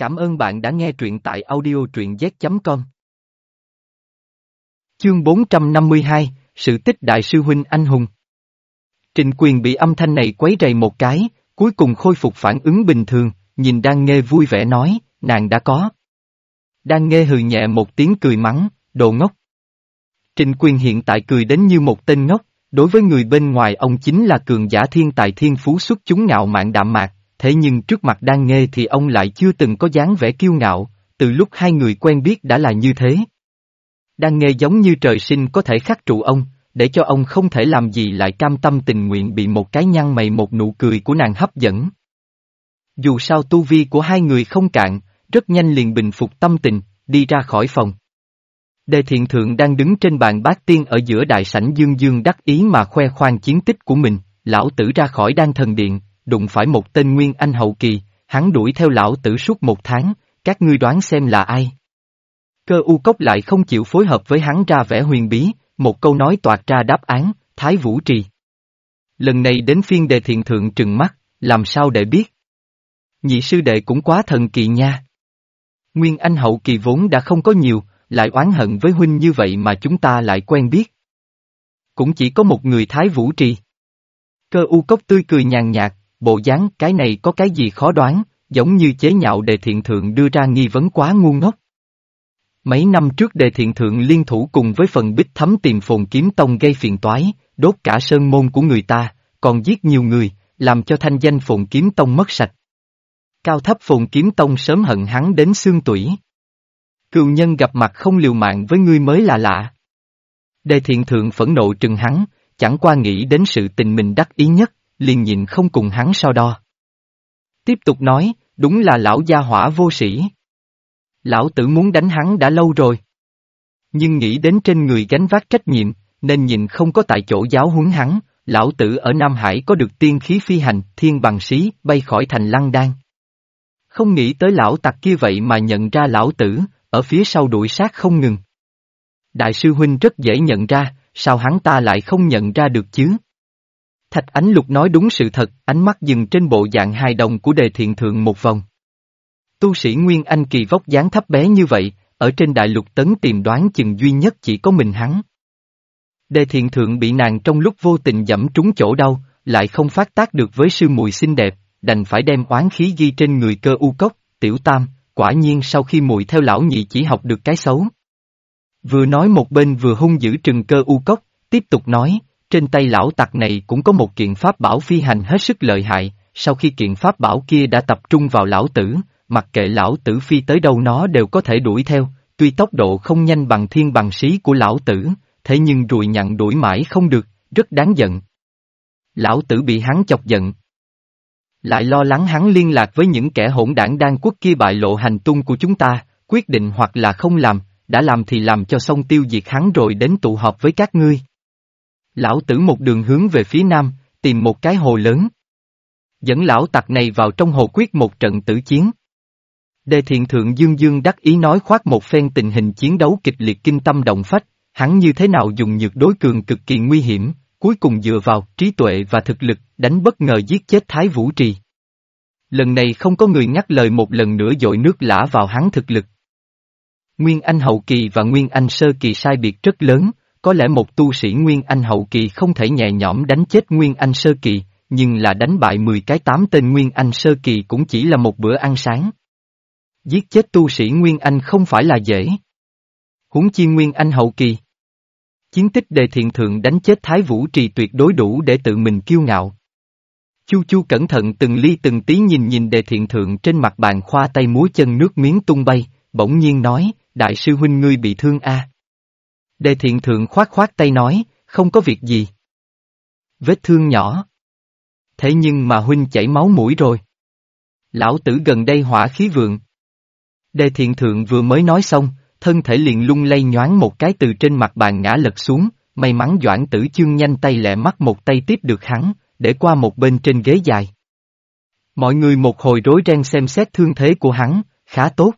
Cảm ơn bạn đã nghe truyện tại audio truyện z.com. Chương 452, Sự tích Đại sư Huynh Anh Hùng Trình quyền bị âm thanh này quấy rầy một cái, cuối cùng khôi phục phản ứng bình thường, nhìn đang nghe vui vẻ nói, nàng đã có. Đang nghe hừ nhẹ một tiếng cười mắng, đồ ngốc. Trình quyền hiện tại cười đến như một tên ngốc, đối với người bên ngoài ông chính là cường giả thiên tài thiên phú xuất chúng ngạo mạn đạm mạc, thế nhưng trước mặt đang nghe thì ông lại chưa từng có dáng vẻ kiêu ngạo, từ lúc hai người quen biết đã là như thế. Đang nghe giống như trời sinh có thể khắc trụ ông, để cho ông không thể làm gì lại cam tâm tình nguyện bị một cái nhăn mày một nụ cười của nàng hấp dẫn. Dù sao tu vi của hai người không cạn, rất nhanh liền bình phục tâm tình, đi ra khỏi phòng. Đề thiện thượng đang đứng trên bàn bát tiên ở giữa đại sảnh dương dương đắc ý mà khoe khoang chiến tích của mình, lão tử ra khỏi đan thần điện, đụng phải một tên Nguyên Anh hậu kỳ, hắn đuổi theo lão tử suốt một tháng, các ngươi đoán xem là ai. Cơ u cốc lại không chịu phối hợp với hắn ra vẻ huyền bí, một câu nói toạt ra đáp án, Thái Vũ Trì. Lần này đến phiên đề thiện thượng trừng mắt, làm sao để biết? Nhị sư đệ cũng quá thần kỳ nha. Nguyên Anh hậu kỳ vốn đã không có nhiều, lại oán hận với huynh như vậy mà chúng ta lại quen biết. Cũng chỉ có một người Thái Vũ Trì. Cơ u cốc tươi cười nhàn nhạt, bộ dáng cái này có cái gì khó đoán, giống như chế nhạo đề thiện thượng đưa ra nghi vấn quá ngu ngốc. Mấy năm trước đề thiện thượng liên thủ cùng với phần bích thấm tìm phồn kiếm tông gây phiền toái, đốt cả sơn môn của người ta, còn giết nhiều người, làm cho thanh danh phồn kiếm tông mất sạch. Cao thấp phồn kiếm tông sớm hận hắn đến xương tủy. Cựu nhân gặp mặt không liều mạng với ngươi mới là lạ. Đề thiện thượng phẫn nộ trừng hắn, chẳng qua nghĩ đến sự tình mình đắc ý nhất, liền nhịn không cùng hắn so đo. Tiếp tục nói, đúng là lão gia hỏa vô sĩ. Lão tử muốn đánh hắn đã lâu rồi. Nhưng nghĩ đến trên người gánh vác trách nhiệm, nên nhìn không có tại chỗ giáo huấn hắn, lão tử ở Nam Hải có được tiên khí phi hành, thiên bằng sĩ, bay khỏi thành lăng đan. Không nghĩ tới lão tặc kia vậy mà nhận ra lão tử, ở phía sau đuổi sát không ngừng. Đại sư huynh rất dễ nhận ra, sao hắn ta lại không nhận ra được chứ? Thạch Ánh Lục nói đúng sự thật, ánh mắt dừng trên bộ dạng hài đồng của đề thiện thượng một vòng. Tu sĩ Nguyên Anh kỳ vóc dáng thấp bé như vậy, ở trên đại lục tấn tìm đoán chừng duy nhất chỉ có mình hắn. Đề thiện thượng bị nàng trong lúc vô tình dẫm trúng chỗ đau, lại không phát tác được với sư mùi xinh đẹp, đành phải đem oán khí ghi trên người cơ u cốc, tiểu tam, quả nhiên sau khi mùi theo lão nhị chỉ học được cái xấu. Vừa nói một bên vừa hung dữ trừng cơ u cốc, tiếp tục nói, trên tay lão tặc này cũng có một kiện pháp bảo phi hành hết sức lợi hại, sau khi kiện pháp bảo kia đã tập trung vào lão tử, mặc kệ lão tử phi tới đâu nó đều có thể đuổi theo, tuy tốc độ không nhanh bằng thiên bằng sĩ của lão tử, thế nhưng rùi nhặn đuổi mãi không được, rất đáng giận. Lão tử bị hắn chọc giận. Lại lo lắng hắn liên lạc với những kẻ hỗn đảng đang quốc kia bại lộ hành tung của chúng ta, quyết định hoặc là không làm, đã làm thì làm cho xong tiêu diệt hắn rồi đến tụ họp với các ngươi. Lão tử một đường hướng về phía nam, tìm một cái hồ lớn. Dẫn lão tặc này vào trong hồ quyết một trận tử chiến. Đề thiện thượng dương dương đắc ý nói khoác một phen tình hình chiến đấu kịch liệt kinh tâm động phách, hắn như thế nào dùng nhược đối cường cực kỳ nguy hiểm, cuối cùng dựa vào trí tuệ và thực lực đánh bất ngờ giết chết Thái Vũ Trì. Lần này không có người ngắt lời một lần nữa dội nước lã vào hắn thực lực. Nguyên Anh hậu kỳ và Nguyên Anh sơ kỳ sai biệt rất lớn, có lẽ một tu sĩ Nguyên Anh hậu kỳ không thể nhẹ nhõm đánh chết Nguyên Anh sơ kỳ, nhưng là đánh bại 10 cái tám tên Nguyên Anh sơ kỳ cũng chỉ là một bữa ăn sáng. Giết chết tu sĩ Nguyên Anh không phải là dễ. Huống chi Nguyên Anh hậu kỳ. Chiến tích đề thiện thượng đánh chết Thái Vũ Trì tuyệt đối đủ để tự mình kiêu ngạo. Chu Chu cẩn thận từng ly từng tí nhìn nhìn đề thiện thượng trên mặt bàn khoa tay múa chân nước miếng tung bay, bỗng nhiên nói, đại sư huynh ngươi bị thương a. Đề thiện thượng khoát khoát tay nói, không có việc gì. Vết thương nhỏ. Thế nhưng mà huynh chảy máu mũi rồi. Lão tử gần đây hỏa khí vượng. Đề thiện thượng vừa mới nói xong, thân thể liền lung lay nhoáng một cái từ trên mặt bàn ngã lật xuống, may mắn Doãn tử chương nhanh tay lẹ mắt một tay tiếp được hắn, để qua một bên trên ghế dài. Mọi người một hồi rối ren xem xét thương thế của hắn, khá tốt.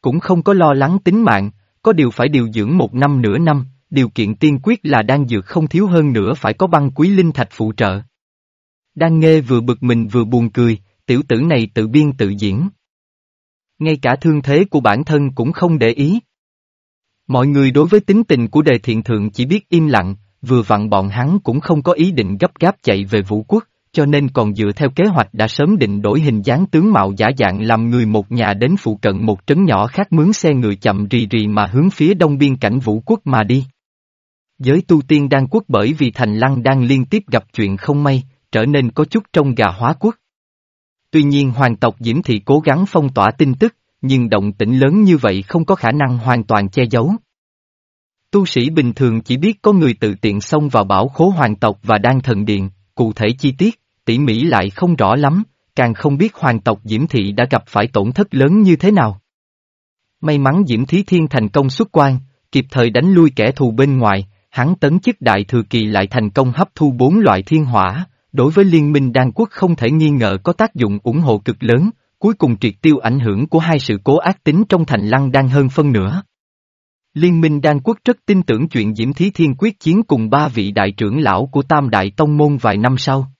Cũng không có lo lắng tính mạng, có điều phải điều dưỡng một năm nửa năm, điều kiện tiên quyết là đan dược không thiếu hơn nữa phải có băng quý linh thạch phụ trợ. đan nghe vừa bực mình vừa buồn cười, tiểu tử này tự biên tự diễn. Ngay cả thương thế của bản thân cũng không để ý. Mọi người đối với tính tình của đề thiện thượng chỉ biết im lặng, vừa vặn bọn hắn cũng không có ý định gấp gáp chạy về vũ quốc, cho nên còn dựa theo kế hoạch đã sớm định đổi hình dáng tướng mạo giả dạng làm người một nhà đến phụ cận một trấn nhỏ khác mướn xe ngựa chậm rì rì mà hướng phía đông biên cảnh vũ quốc mà đi. Giới tu tiên đang quốc bởi vì thành lăng đang liên tiếp gặp chuyện không may, trở nên có chút trong gà hóa quốc. Tuy nhiên hoàng tộc Diễm Thị cố gắng phong tỏa tin tức, nhưng động tĩnh lớn như vậy không có khả năng hoàn toàn che giấu. Tu sĩ bình thường chỉ biết có người tự tiện xông vào bảo khố hoàng tộc và đang thần điện, cụ thể chi tiết, tỉ mỉ lại không rõ lắm, càng không biết hoàng tộc Diễm Thị đã gặp phải tổn thất lớn như thế nào. May mắn Diễm Thí Thiên thành công xuất quan, kịp thời đánh lui kẻ thù bên ngoài, hắn tấn chức đại thừa kỳ lại thành công hấp thu bốn loại thiên hỏa, đối với liên minh đan quốc không thể nghi ngờ có tác dụng ủng hộ cực lớn, cuối cùng triệt tiêu ảnh hưởng của hai sự cố ác tính trong thành lăng đang hơn phân nửa. Liên minh đan quốc rất tin tưởng chuyện Diễm Thí Thiên quyết chiến cùng ba vị đại trưởng lão của Tam Đại Tông Môn vài năm sau.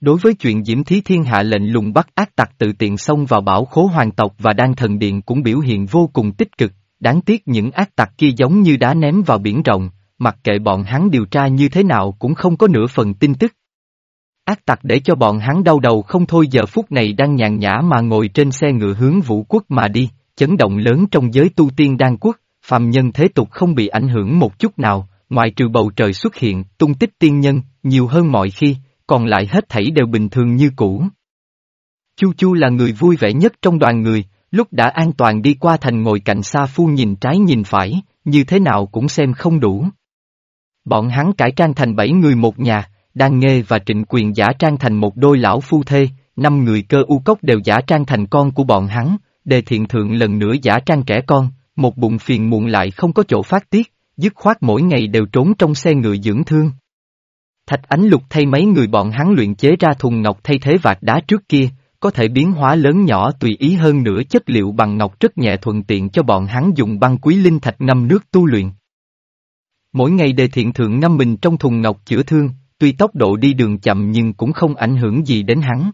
Đối với chuyện Diễm Thí Thiên hạ lệnh lùng bắt ác tặc tự tiện xông vào bảo khố hoàng tộc và đan thần điện cũng biểu hiện vô cùng tích cực, đáng tiếc những ác tặc kia giống như đá ném vào biển rộng, mặc kệ bọn hắn điều tra như thế nào cũng không có nửa phần tin tức. Ác tặc để cho bọn hắn đau đầu không thôi giờ phút này đang nhàn nhã mà ngồi trên xe ngựa hướng vũ quốc mà đi, chấn động lớn trong giới tu tiên đan quốc, phàm nhân thế tục không bị ảnh hưởng một chút nào, ngoài trừ bầu trời xuất hiện, tung tích tiên nhân, nhiều hơn mọi khi, còn lại hết thảy đều bình thường như cũ. Chu Chu là người vui vẻ nhất trong đoàn người, lúc đã an toàn đi qua thành ngồi cạnh xa phu nhìn trái nhìn phải, như thế nào cũng xem không đủ. Bọn hắn cải trang thành bảy người một nhà, Đan Nghê và Trịnh Quyền giả trang thành một đôi lão phu thê, năm người cơ u cốc đều giả trang thành con của bọn hắn, đề thiện thượng lần nữa giả trang trẻ con, một bụng phiền muộn lại không có chỗ phát tiết, dứt khoát mỗi ngày đều trốn trong xe ngựa dưỡng thương. Thạch ánh lục thay mấy người bọn hắn luyện chế ra thùng ngọc thay thế vạt đá trước kia, có thể biến hóa lớn nhỏ tùy ý hơn nữa chất liệu bằng ngọc rất nhẹ thuận tiện cho bọn hắn dùng băng quý linh thạch ngâm nước tu luyện. Mỗi ngày đề thiện thượng ngâm mình trong thùng ngọc chữa thương, tuy tốc độ đi đường chậm nhưng cũng không ảnh hưởng gì đến hắn.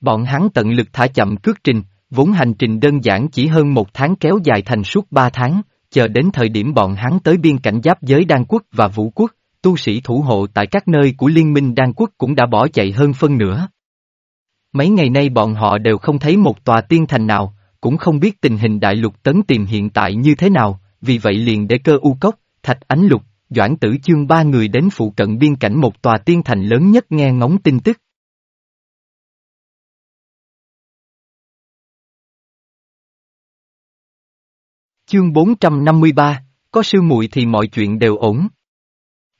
Bọn hắn tận lực thả chậm cước trình, vốn hành trình đơn giản chỉ hơn một tháng kéo dài thành suốt ba tháng, chờ đến thời điểm bọn hắn tới biên cảnh giáp giới Đan quốc và Vũ quốc, tu sĩ thủ hộ tại các nơi của Liên minh Đan quốc cũng đã bỏ chạy hơn phân nửa. Mấy ngày nay bọn họ đều không thấy một tòa tiên thành nào, cũng không biết tình hình đại lục tấn tìm hiện tại như thế nào, vì vậy liền để cơ u cốc, thạch ánh lục, Doãn tử chương ba người đến phụ cận biên cảnh một tòa tiên thành lớn nhất nghe ngóng tin tức. Chương 453, có sư muội thì mọi chuyện đều ổn.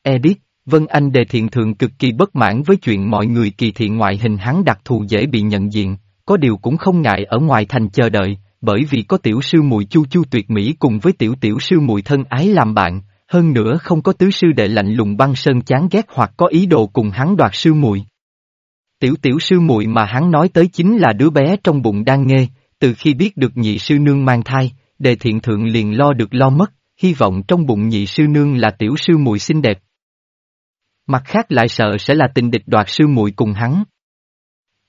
Edit, Vân Anh đề thiện thường cực kỳ bất mãn với chuyện mọi người kỳ thiện ngoại hình hắn đặc thù dễ bị nhận diện, có điều cũng không ngại ở ngoài thành chờ đợi, bởi vì có tiểu sư muội chu chu tuyệt mỹ cùng với tiểu tiểu sư muội thân ái làm bạn, hơn nữa không có tứ sư đệ lạnh lùng băng sơn chán ghét hoặc có ý đồ cùng hắn đoạt sư muội. Tiểu tiểu sư muội mà hắn nói tới chính là đứa bé trong bụng đang nghe, từ khi biết được nhị sư nương mang thai, đề thiện thượng liền lo được lo mất, hy vọng trong bụng nhị sư nương là tiểu sư muội xinh đẹp. Mặt khác lại sợ sẽ là tình địch đoạt sư muội cùng hắn.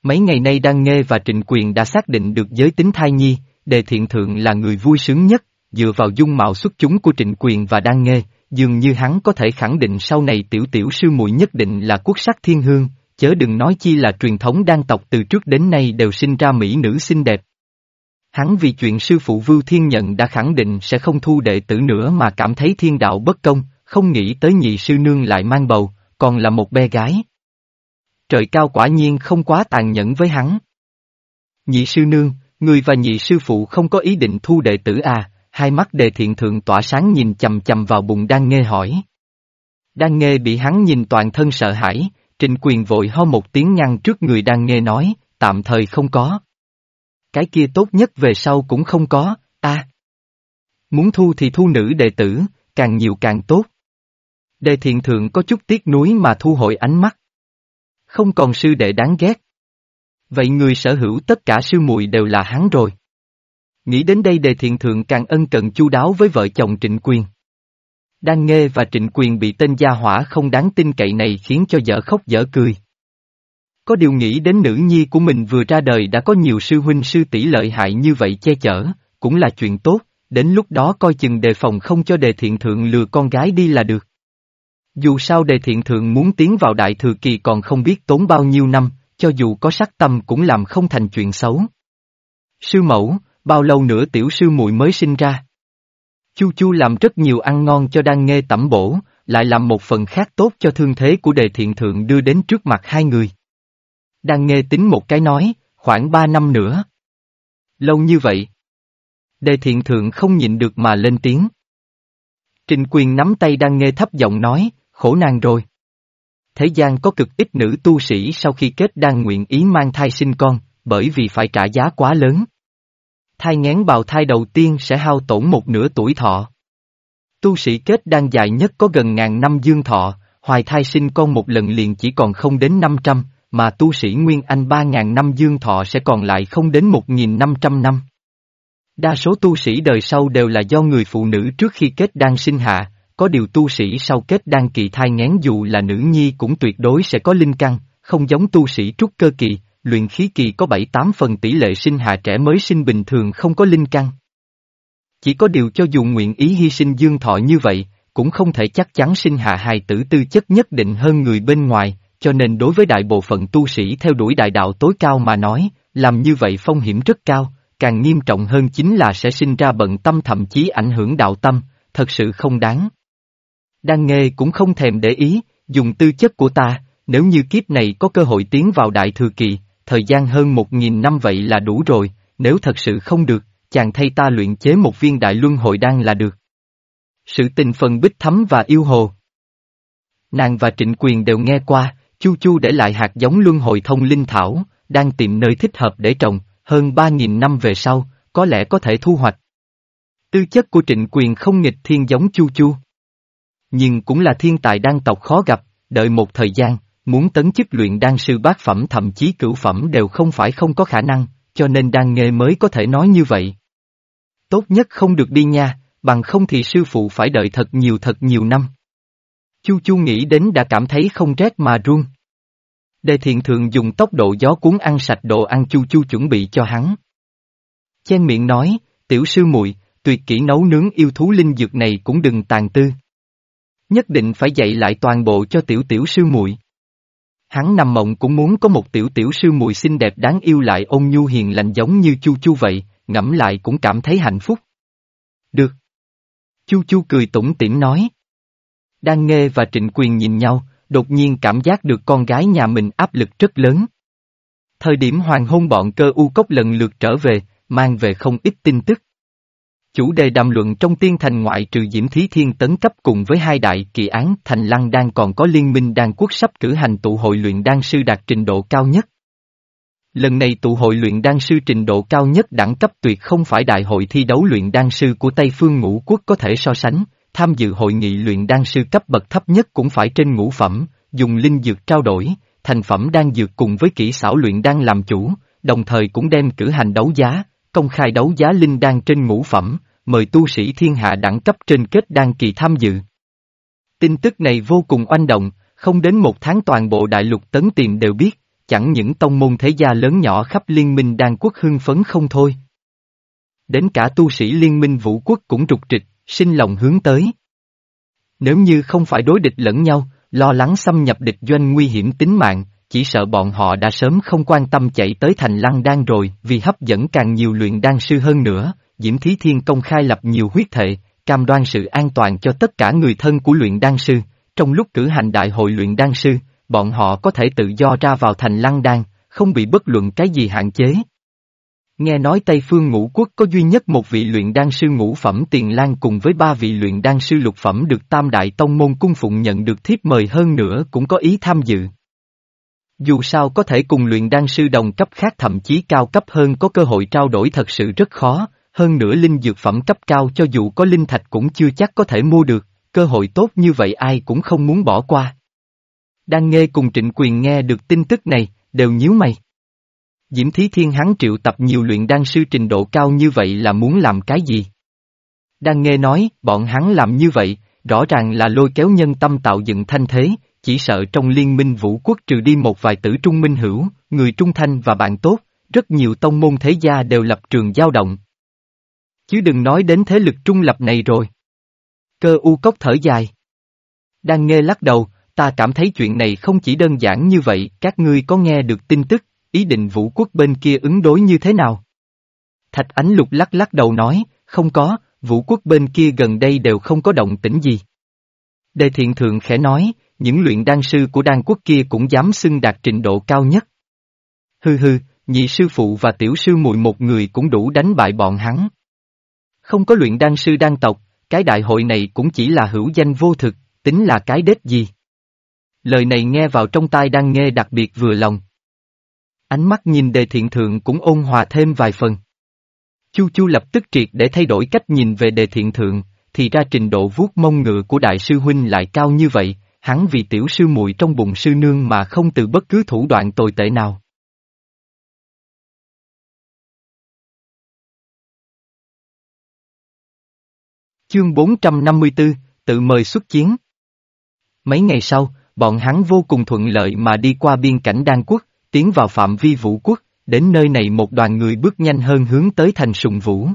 Mấy ngày nay đang nghe và trịnh quyền đã xác định được giới tính thai nhi, đề thiện thượng là người vui sướng nhất, dựa vào dung mạo xuất chúng của trịnh quyền và đan nghê, dường như hắn có thể khẳng định sau này tiểu tiểu sư muội nhất định là quốc sắc thiên hương, chớ đừng nói chi là truyền thống đan tộc từ trước đến nay đều sinh ra mỹ nữ xinh đẹp. Hắn vì chuyện sư phụ Vưu Thiên Nhận đã khẳng định sẽ không thu đệ tử nữa mà cảm thấy thiên đạo bất công, không nghĩ tới nhị sư nương lại mang bầu, còn là một bé gái. Trời cao quả nhiên không quá tàn nhẫn với hắn. Nhị sư nương, người và nhị sư phụ không có ý định thu đệ tử à, hai mắt đề thiện thượng tỏa sáng nhìn chầm chầm vào bụng đang nghe hỏi. Đang nghe bị hắn nhìn toàn thân sợ hãi, trình quyền vội ho một tiếng ngăn trước người đang nghe nói, tạm thời không có. Cái kia tốt nhất về sau cũng không có, a Muốn thu thì thu nữ đệ tử, càng nhiều càng tốt. Đề thiện thượng có chút tiếc nuối mà thu hồi ánh mắt. Không còn sư đệ đáng ghét. Vậy người sở hữu tất cả sư muội đều là hắn rồi. Nghĩ đến đây đề thiện thượng càng ân cần chu đáo với vợ chồng Trịnh Quyền. Đan Nghê và Trịnh Quyền bị tên gia hỏa không đáng tin cậy này khiến cho dở khóc dở cười. Có điều nghĩ đến nữ nhi của mình vừa ra đời đã có nhiều sư huynh sư tỷ lợi hại như vậy che chở, cũng là chuyện tốt, đến lúc đó coi chừng đề phòng không cho đề thiện thượng lừa con gái đi là được. Dù sao đề thiện thượng muốn tiến vào đại thừa kỳ còn không biết tốn bao nhiêu năm, cho dù có sắc tâm cũng làm không thành chuyện xấu. Sư mẫu, bao lâu nữa tiểu sư muội mới sinh ra? Chu Chu làm rất nhiều ăn ngon cho đang nghe tẩm bổ, lại làm một phần khác tốt cho thương thế của đề thiện thượng đưa đến trước mặt hai người. Đang nghe tính một cái nói, khoảng ba năm nữa. Lâu như vậy. Đề thiện thượng không nhịn được mà lên tiếng. Trình quyền nắm tay đang nghe thấp giọng nói, khổ nàng rồi. Thế gian có cực ít nữ tu sĩ sau khi kết đang nguyện ý mang thai sinh con, bởi vì phải trả giá quá lớn. Thai ngén bào thai đầu tiên sẽ hao tổn một nửa tuổi thọ. Tu sĩ kết đang dài nhất có gần ngàn năm dương thọ, hoài thai sinh con một lần liền chỉ còn không đến 500, mà tu sĩ Nguyên Anh ba ngàn năm dương thọ sẽ còn lại không đến 1.500 năm. Đa số tu sĩ đời sau đều là do người phụ nữ trước khi kết đang sinh hạ, có điều tu sĩ sau kết đan kỳ thai ngén dù là nữ nhi cũng tuyệt đối sẽ có linh căn, không giống tu sĩ trúc cơ kỳ, luyện khí kỳ có 7-8 phần tỷ lệ sinh hạ trẻ mới sinh bình thường không có linh căn. Chỉ có điều cho dù nguyện ý hy sinh dương thọ như vậy, cũng không thể chắc chắn sinh hạ hài tử tư chất nhất định hơn người bên ngoài, cho nên đối với đại bộ phận tu sĩ theo đuổi đại đạo tối cao mà nói, làm như vậy phong hiểm rất cao, càng nghiêm trọng hơn chính là sẽ sinh ra bận tâm thậm chí ảnh hưởng đạo tâm, thật sự không đáng đang nghe cũng không thèm để ý, dùng tư chất của ta, nếu như kiếp này có cơ hội tiến vào đại thừa kỳ, thời gian hơn một nghìn năm vậy là đủ rồi, nếu thật sự không được, chàng thay ta luyện chế một viên đại luân hội đan là được. Sự tình phần bích thấm và yêu hồ. Nàng và trịnh quyền đều nghe qua, Chu Chu để lại hạt giống luân hồi thông linh thảo, đang tìm nơi thích hợp để trồng, hơn ba nghìn năm về sau, có lẽ có thể thu hoạch. Tư chất của trịnh quyền không nghịch thiên giống Chu Chu. Nhưng cũng là thiên tài đan tộc khó gặp, đợi một thời gian, muốn tấn chức luyện đan sư bát phẩm thậm chí cửu phẩm đều không phải không có khả năng, cho nên đan nghề mới có thể nói như vậy. Tốt nhất không được đi nha, bằng không thì sư phụ phải đợi thật nhiều thật nhiều năm. Chu Chu nghĩ đến đã cảm thấy không rét mà run. Đề thiện thường dùng tốc độ gió cuốn ăn sạch đồ ăn Chu Chu chuẩn bị cho hắn. Chen miệng nói, tiểu sư muội, tuyệt kỹ nấu nướng yêu thú linh dược này cũng đừng tàn tư. Nhất định phải dạy lại toàn bộ cho tiểu tiểu sư muội. Hắn nằm mộng cũng muốn có một tiểu tiểu sư muội xinh đẹp đáng yêu lại ôn nhu hiền lành giống như Chu Chu vậy, ngẫm lại cũng cảm thấy hạnh phúc. Được. Chu Chu cười tủm tỉm nói. Đang nghe và trịnh quyền nhìn nhau, đột nhiên cảm giác được con gái nhà mình áp lực rất lớn. Thời điểm hoàng hôn bọn cơ u cốc lần lượt trở về, mang về không ít tin tức. Chủ đề đàm luận trong tiên thành ngoại trừ Diễm Thí Thiên tấn cấp cùng với hai đại kỳ án thành lăng đang còn có liên minh đan quốc sắp cử hành tụ hội luyện đan sư đạt trình độ cao nhất. Lần này tụ hội luyện đan sư trình độ cao nhất đẳng cấp tuyệt không phải đại hội thi đấu luyện đan sư của Tây Phương Ngũ Quốc có thể so sánh, tham dự hội nghị luyện đan sư cấp bậc thấp nhất cũng phải trên ngũ phẩm, dùng linh dược trao đổi, thành phẩm đan dược cùng với kỹ xảo luyện đan làm chủ, đồng thời cũng đem cử hành đấu giá, công khai đấu giá linh đan trên ngũ phẩm, mời tu sĩ thiên hạ đẳng cấp trên kết đan kỳ tham dự. Tin tức này vô cùng oanh động, không đến một tháng toàn bộ đại lục tấn tiền đều biết, chẳng những tông môn thế gia lớn nhỏ khắp liên minh đan quốc hưng phấn không thôi. Đến cả tu sĩ liên minh vũ quốc cũng trục trịch, sinh lòng hướng tới. Nếu như không phải đối địch lẫn nhau, lo lắng xâm nhập địch doanh nguy hiểm tính mạng, chỉ sợ bọn họ đã sớm không quan tâm chạy tới thành lăng đan rồi vì hấp dẫn càng nhiều luyện đan sư hơn nữa, Diễm Thí Thiên công khai lập nhiều huyết thệ, cam đoan sự an toàn cho tất cả người thân của luyện đan sư, trong lúc cử hành đại hội luyện đan sư, bọn họ có thể tự do ra vào thành lăng đan, không bị bất luận cái gì hạn chế. Nghe nói Tây Phương Ngũ Quốc có duy nhất một vị luyện đan sư ngũ phẩm tiền lan cùng với ba vị luyện đan sư lục phẩm được Tam Đại Tông Môn Cung Phụng nhận được thiếp mời hơn nữa cũng có ý tham dự. Dù sao có thể cùng luyện đan sư đồng cấp khác thậm chí cao cấp hơn có cơ hội trao đổi thật sự rất khó, hơn nữa linh dược phẩm cấp cao cho dù có linh thạch cũng chưa chắc có thể mua được, cơ hội tốt như vậy ai cũng không muốn bỏ qua. Đang nghe cùng trịnh quyền nghe được tin tức này, đều nhíu mày. Diễm Thí Thiên hắn triệu tập nhiều luyện đan sư trình độ cao như vậy là muốn làm cái gì? Đang nghe nói, bọn hắn làm như vậy, rõ ràng là lôi kéo nhân tâm tạo dựng thanh thế, chỉ sợ trong liên minh vũ quốc trừ đi một vài tử trung minh hữu, người trung thanh và bạn tốt, rất nhiều tông môn thế gia đều lập trường dao động. Chứ đừng nói đến thế lực trung lập này rồi. Cơ u cốc thở dài. Đang nghe lắc đầu, ta cảm thấy chuyện này không chỉ đơn giản như vậy, các ngươi có nghe được tin tức, ý định vũ quốc bên kia ứng đối như thế nào? Thạch Ánh Lục lắc lắc đầu nói, không có, vũ quốc bên kia gần đây đều không có động tĩnh gì. Đề thiện thượng khẽ nói, những luyện đan sư của đan quốc kia cũng dám xưng đạt trình độ cao nhất. Hừ hừ, nhị sư phụ và tiểu sư muội một người cũng đủ đánh bại bọn hắn. Không có luyện đan sư đan tộc, cái đại hội này cũng chỉ là hữu danh vô thực, tính là cái đết gì. Lời này nghe vào trong tai đang nghe đặc biệt vừa lòng. Ánh mắt nhìn đề thiện thượng cũng ôn hòa thêm vài phần. Chu Chu lập tức triệt để thay đổi cách nhìn về đề thiện thượng, thì ra trình độ vuốt mông ngựa của đại sư huynh lại cao như vậy, hắn vì tiểu sư muội trong bụng sư nương mà không từ bất cứ thủ đoạn tồi tệ nào. Chương 454, tự mời xuất chiến. Mấy ngày sau, bọn hắn vô cùng thuận lợi mà đi qua biên cảnh Đan quốc, tiến vào phạm vi vũ quốc, đến nơi này một đoàn người bước nhanh hơn hướng tới thành sùng vũ.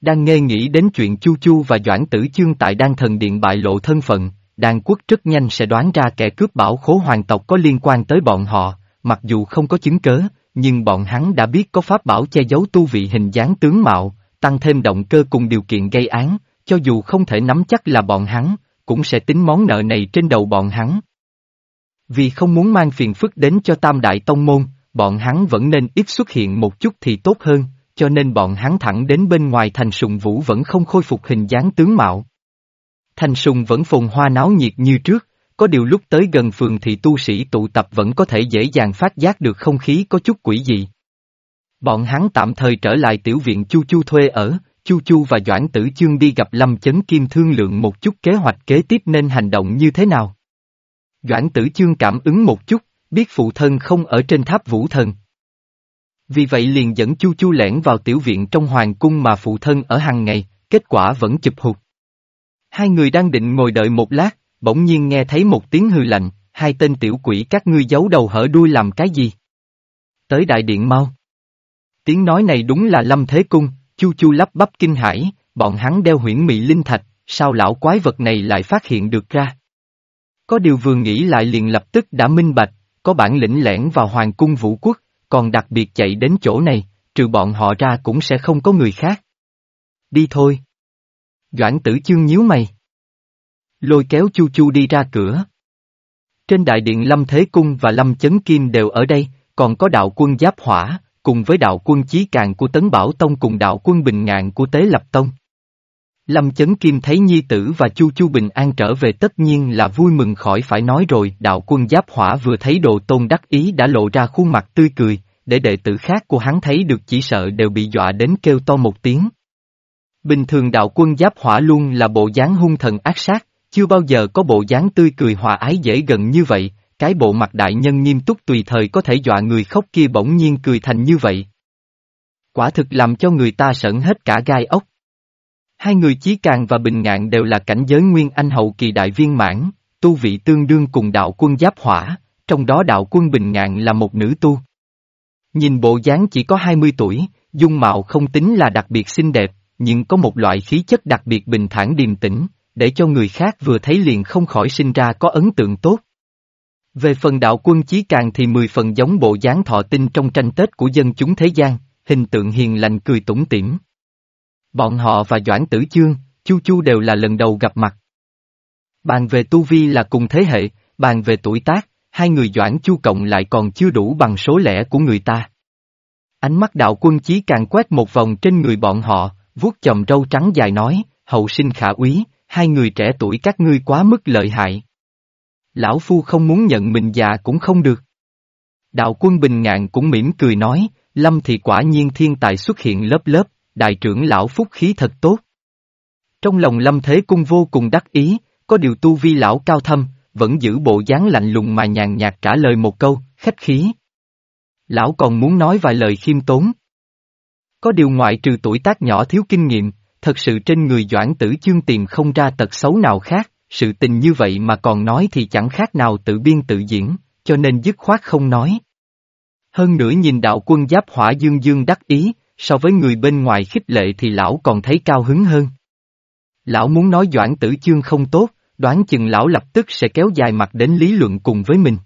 Đang nghe nghĩ đến chuyện Chu Chu và Doãn Tử Chương tại Đan Thần Điện bại lộ thân phận, Đan quốc rất nhanh sẽ đoán ra kẻ cướp bảo khố hoàng tộc có liên quan tới bọn họ, mặc dù không có chứng cớ, nhưng bọn hắn đã biết có pháp bảo che giấu tu vị hình dáng tướng mạo, tăng thêm động cơ cùng điều kiện gây án, cho dù không thể nắm chắc là bọn hắn, cũng sẽ tính món nợ này trên đầu bọn hắn. Vì không muốn mang phiền phức đến cho tam đại tông môn, bọn hắn vẫn nên ít xuất hiện một chút thì tốt hơn, cho nên bọn hắn thẳng đến bên ngoài thành sùng vũ vẫn không khôi phục hình dáng tướng mạo. Thành sùng vẫn phồn hoa náo nhiệt như trước, có điều lúc tới gần phường thì tu sĩ tụ tập vẫn có thể dễ dàng phát giác được không khí có chút quỷ dị. Bọn hắn tạm thời trở lại tiểu viện Chu Chu thuê ở, Chu Chu và Doãn Tử Chương đi gặp Lâm Chấn Kim thương lượng một chút kế hoạch kế tiếp nên hành động như thế nào. Doãn Tử Chương cảm ứng một chút, biết phụ thân không ở trên tháp vũ thần. Vì vậy liền dẫn Chu Chu lẻn vào tiểu viện trong hoàng cung mà phụ thân ở hàng ngày, kết quả vẫn chụp hụt. Hai người đang định ngồi đợi một lát, bỗng nhiên nghe thấy một tiếng hư lạnh, hai tên tiểu quỷ các ngươi giấu đầu hở đuôi làm cái gì? Tới đại điện mau. Tiếng nói này đúng là lâm thế cung, chu chu lắp bắp kinh hãi, bọn hắn đeo huyễn mị linh thạch, sao lão quái vật này lại phát hiện được ra? Có điều vừa nghĩ lại liền lập tức đã minh bạch, có bản lĩnh lẻn vào hoàng cung vũ quốc, còn đặc biệt chạy đến chỗ này, trừ bọn họ ra cũng sẽ không có người khác. Đi thôi. Doãn tử chương nhíu mày. Lôi kéo Chu Chu đi ra cửa. Trên đại điện Lâm Thế Cung và Lâm Chấn Kim đều ở đây, còn có đạo quân Giáp Hỏa, cùng với đạo quân Chí Càng của Tấn Bảo Tông cùng đạo quân Bình Ngạn của Tế Lập Tông. Lâm Chấn Kim thấy Nhi Tử và Chu Chu Bình An trở về tất nhiên là vui mừng khỏi phải nói rồi, đạo quân Giáp Hỏa vừa thấy đồ tôn đắc ý đã lộ ra khuôn mặt tươi cười, để đệ tử khác của hắn thấy được chỉ sợ đều bị dọa đến kêu to một tiếng. Bình thường đạo quân giáp hỏa luôn là bộ dáng hung thần ác sát, chưa bao giờ có bộ dáng tươi cười hòa ái dễ gần như vậy, cái bộ mặt đại nhân nghiêm túc tùy thời có thể dọa người khóc kia bỗng nhiên cười thành như vậy. Quả thực làm cho người ta sợn hết cả gai ốc. Hai người Chí Càng và Bình Ngạn đều là cảnh giới Nguyên Anh hậu kỳ đại viên mãn, tu vị tương đương cùng đạo quân giáp hỏa, trong đó đạo quân Bình Ngạn là một nữ tu. Nhìn bộ dáng chỉ có 20 tuổi, dung mạo không tính là đặc biệt xinh đẹp, nhưng có một loại khí chất đặc biệt bình thản điềm tĩnh, để cho người khác vừa thấy liền không khỏi sinh ra có ấn tượng tốt. Về phần đạo quân chí càng thì mười phần giống bộ dáng thọ tinh trong tranh Tết của dân chúng thế gian, hình tượng hiền lành cười tủm tỉm. Bọn họ và Doãn Tử Chương, Chu Chu đều là lần đầu gặp mặt. Bàn về tu vi là cùng thế hệ, bàn về tuổi tác, hai người Doãn Chu cộng lại còn chưa đủ bằng số lẻ của người ta. Ánh mắt đạo quân chí càng quét một vòng trên người bọn họ, vuốt chòm râu trắng dài nói, hậu sinh khả úy, hai người trẻ tuổi các ngươi quá mức lợi hại. Lão Phu không muốn nhận mình già cũng không được. Đạo quân Bình Ngạn cũng mỉm cười nói, Lâm thì quả nhiên thiên tài xuất hiện lớp lớp, đại trưởng lão phúc khí thật tốt. Trong lòng Lâm Thế Cung vô cùng đắc ý, có điều tu vi lão cao thâm, vẫn giữ bộ dáng lạnh lùng mà nhàn nhạt trả lời một câu, khách khí. Lão còn muốn nói vài lời khiêm tốn. Có điều ngoại trừ tuổi tác nhỏ thiếu kinh nghiệm, thật sự trên người Doãn Tử Chương tìm không ra tật xấu nào khác, sự tình như vậy mà còn nói thì chẳng khác nào tự biên tự diễn, cho nên dứt khoát không nói. Hơn nữa nhìn đạo quân giáp hỏa dương dương đắc ý, so với người bên ngoài khích lệ thì lão còn thấy cao hứng hơn. Lão muốn nói Doãn Tử Chương không tốt, đoán chừng lão lập tức sẽ kéo dài mặt đến lý luận cùng với mình.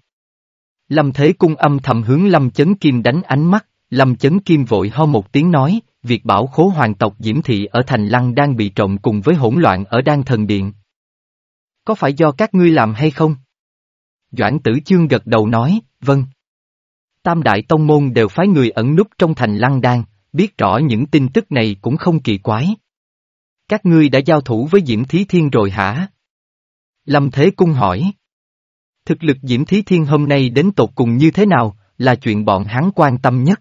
Lâm Thế Cung âm thầm hướng Lâm Chấn Kim đánh ánh mắt, Lâm Chấn Kim vội ho một tiếng nói, việc bảo khố hoàng tộc Diễm Thị ở Thành Lăng đang bị trộm cùng với hỗn loạn ở Đan Thần Điện. Có phải do các ngươi làm hay không? Doãn Tử Chương gật đầu nói, vâng. Tam Đại Tông Môn đều phái người ẩn núp trong Thành Lăng Đan, biết rõ những tin tức này cũng không kỳ quái. Các ngươi đã giao thủ với Diễm Thí Thiên rồi hả? Lâm Thế Cung hỏi. Thực lực Diễm Thí Thiên hôm nay đến tột cùng như thế nào, là chuyện bọn hắn quan tâm nhất.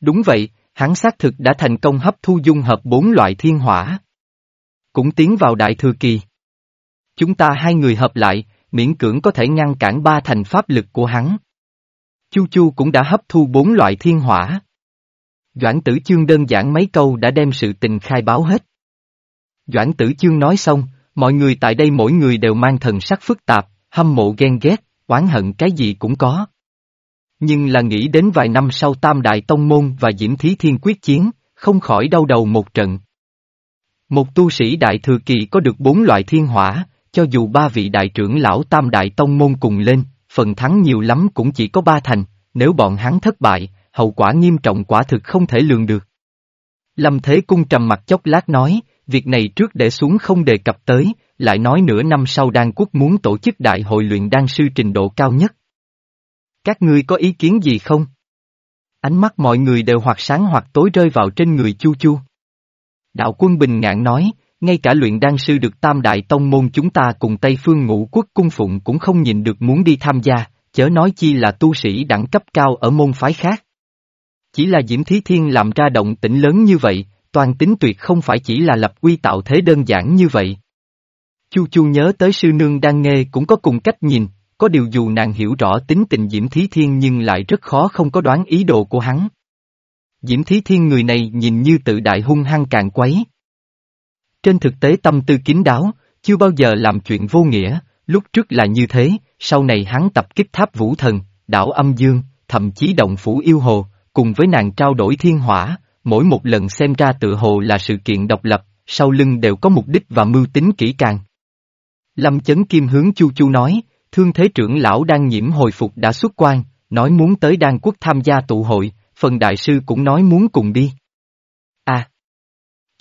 Đúng vậy, hắn xác thực đã thành công hấp thu dung hợp bốn loại thiên hỏa. Cũng tiến vào đại thừa kỳ. Chúng ta hai người hợp lại, miễn cưỡng có thể ngăn cản ba thành pháp lực của hắn. Chu Chu cũng đã hấp thu bốn loại thiên hỏa. Doãn tử chương đơn giản mấy câu đã đem sự tình khai báo hết. Doãn tử chương nói xong, mọi người tại đây mỗi người đều mang thần sắc phức tạp, hâm mộ ghen ghét, oán hận cái gì cũng có. Nhưng là nghĩ đến vài năm sau Tam Đại Tông Môn và Diễm Thí Thiên quyết chiến, không khỏi đau đầu một trận. Một tu sĩ Đại Thừa Kỳ có được bốn loại thiên hỏa, cho dù ba vị đại trưởng lão Tam Đại Tông Môn cùng lên, phần thắng nhiều lắm cũng chỉ có ba thành, nếu bọn hắn thất bại, hậu quả nghiêm trọng quả thực không thể lường được. Lâm Thế Cung trầm mặt chốc lát nói, việc này trước để xuống không đề cập tới, lại nói nửa năm sau đan quốc muốn tổ chức đại hội luyện đan sư trình độ cao nhất. Các ngươi có ý kiến gì không? Ánh mắt mọi người đều hoặc sáng hoặc tối rơi vào trên người Chu Chu. Đạo quân Bình ngạn nói, ngay cả luyện đan sư được tam đại tông môn chúng ta cùng Tây Phương ngũ quốc cung phụng cũng không nhìn được muốn đi tham gia, chớ nói chi là tu sĩ đẳng cấp cao ở môn phái khác. Chỉ là Diễm Thí Thiên làm ra động tĩnh lớn như vậy, toàn tính tuyệt không phải chỉ là lập quy tạo thế đơn giản như vậy. Chu Chu nhớ tới sư nương đang nghe cũng có cùng cách nhìn, có điều dù nàng hiểu rõ tính tình Diễm Thí Thiên nhưng lại rất khó không có đoán ý đồ của hắn. Diễm Thí Thiên người này nhìn như tự đại hung hăng càng quấy. Trên thực tế tâm tư kín đáo, chưa bao giờ làm chuyện vô nghĩa, lúc trước là như thế, sau này hắn tập kích tháp vũ thần, đảo âm dương, thậm chí động phủ yêu hồ, cùng với nàng trao đổi thiên hỏa, mỗi một lần xem ra tự hồ là sự kiện độc lập, sau lưng đều có mục đích và mưu tính kỹ càng. Lâm chấn kim hướng chu chu nói, thương thế trưởng lão đang nhiễm hồi phục đã xuất quan, nói muốn tới đan quốc tham gia tụ hội, phần đại sư cũng nói muốn cùng đi.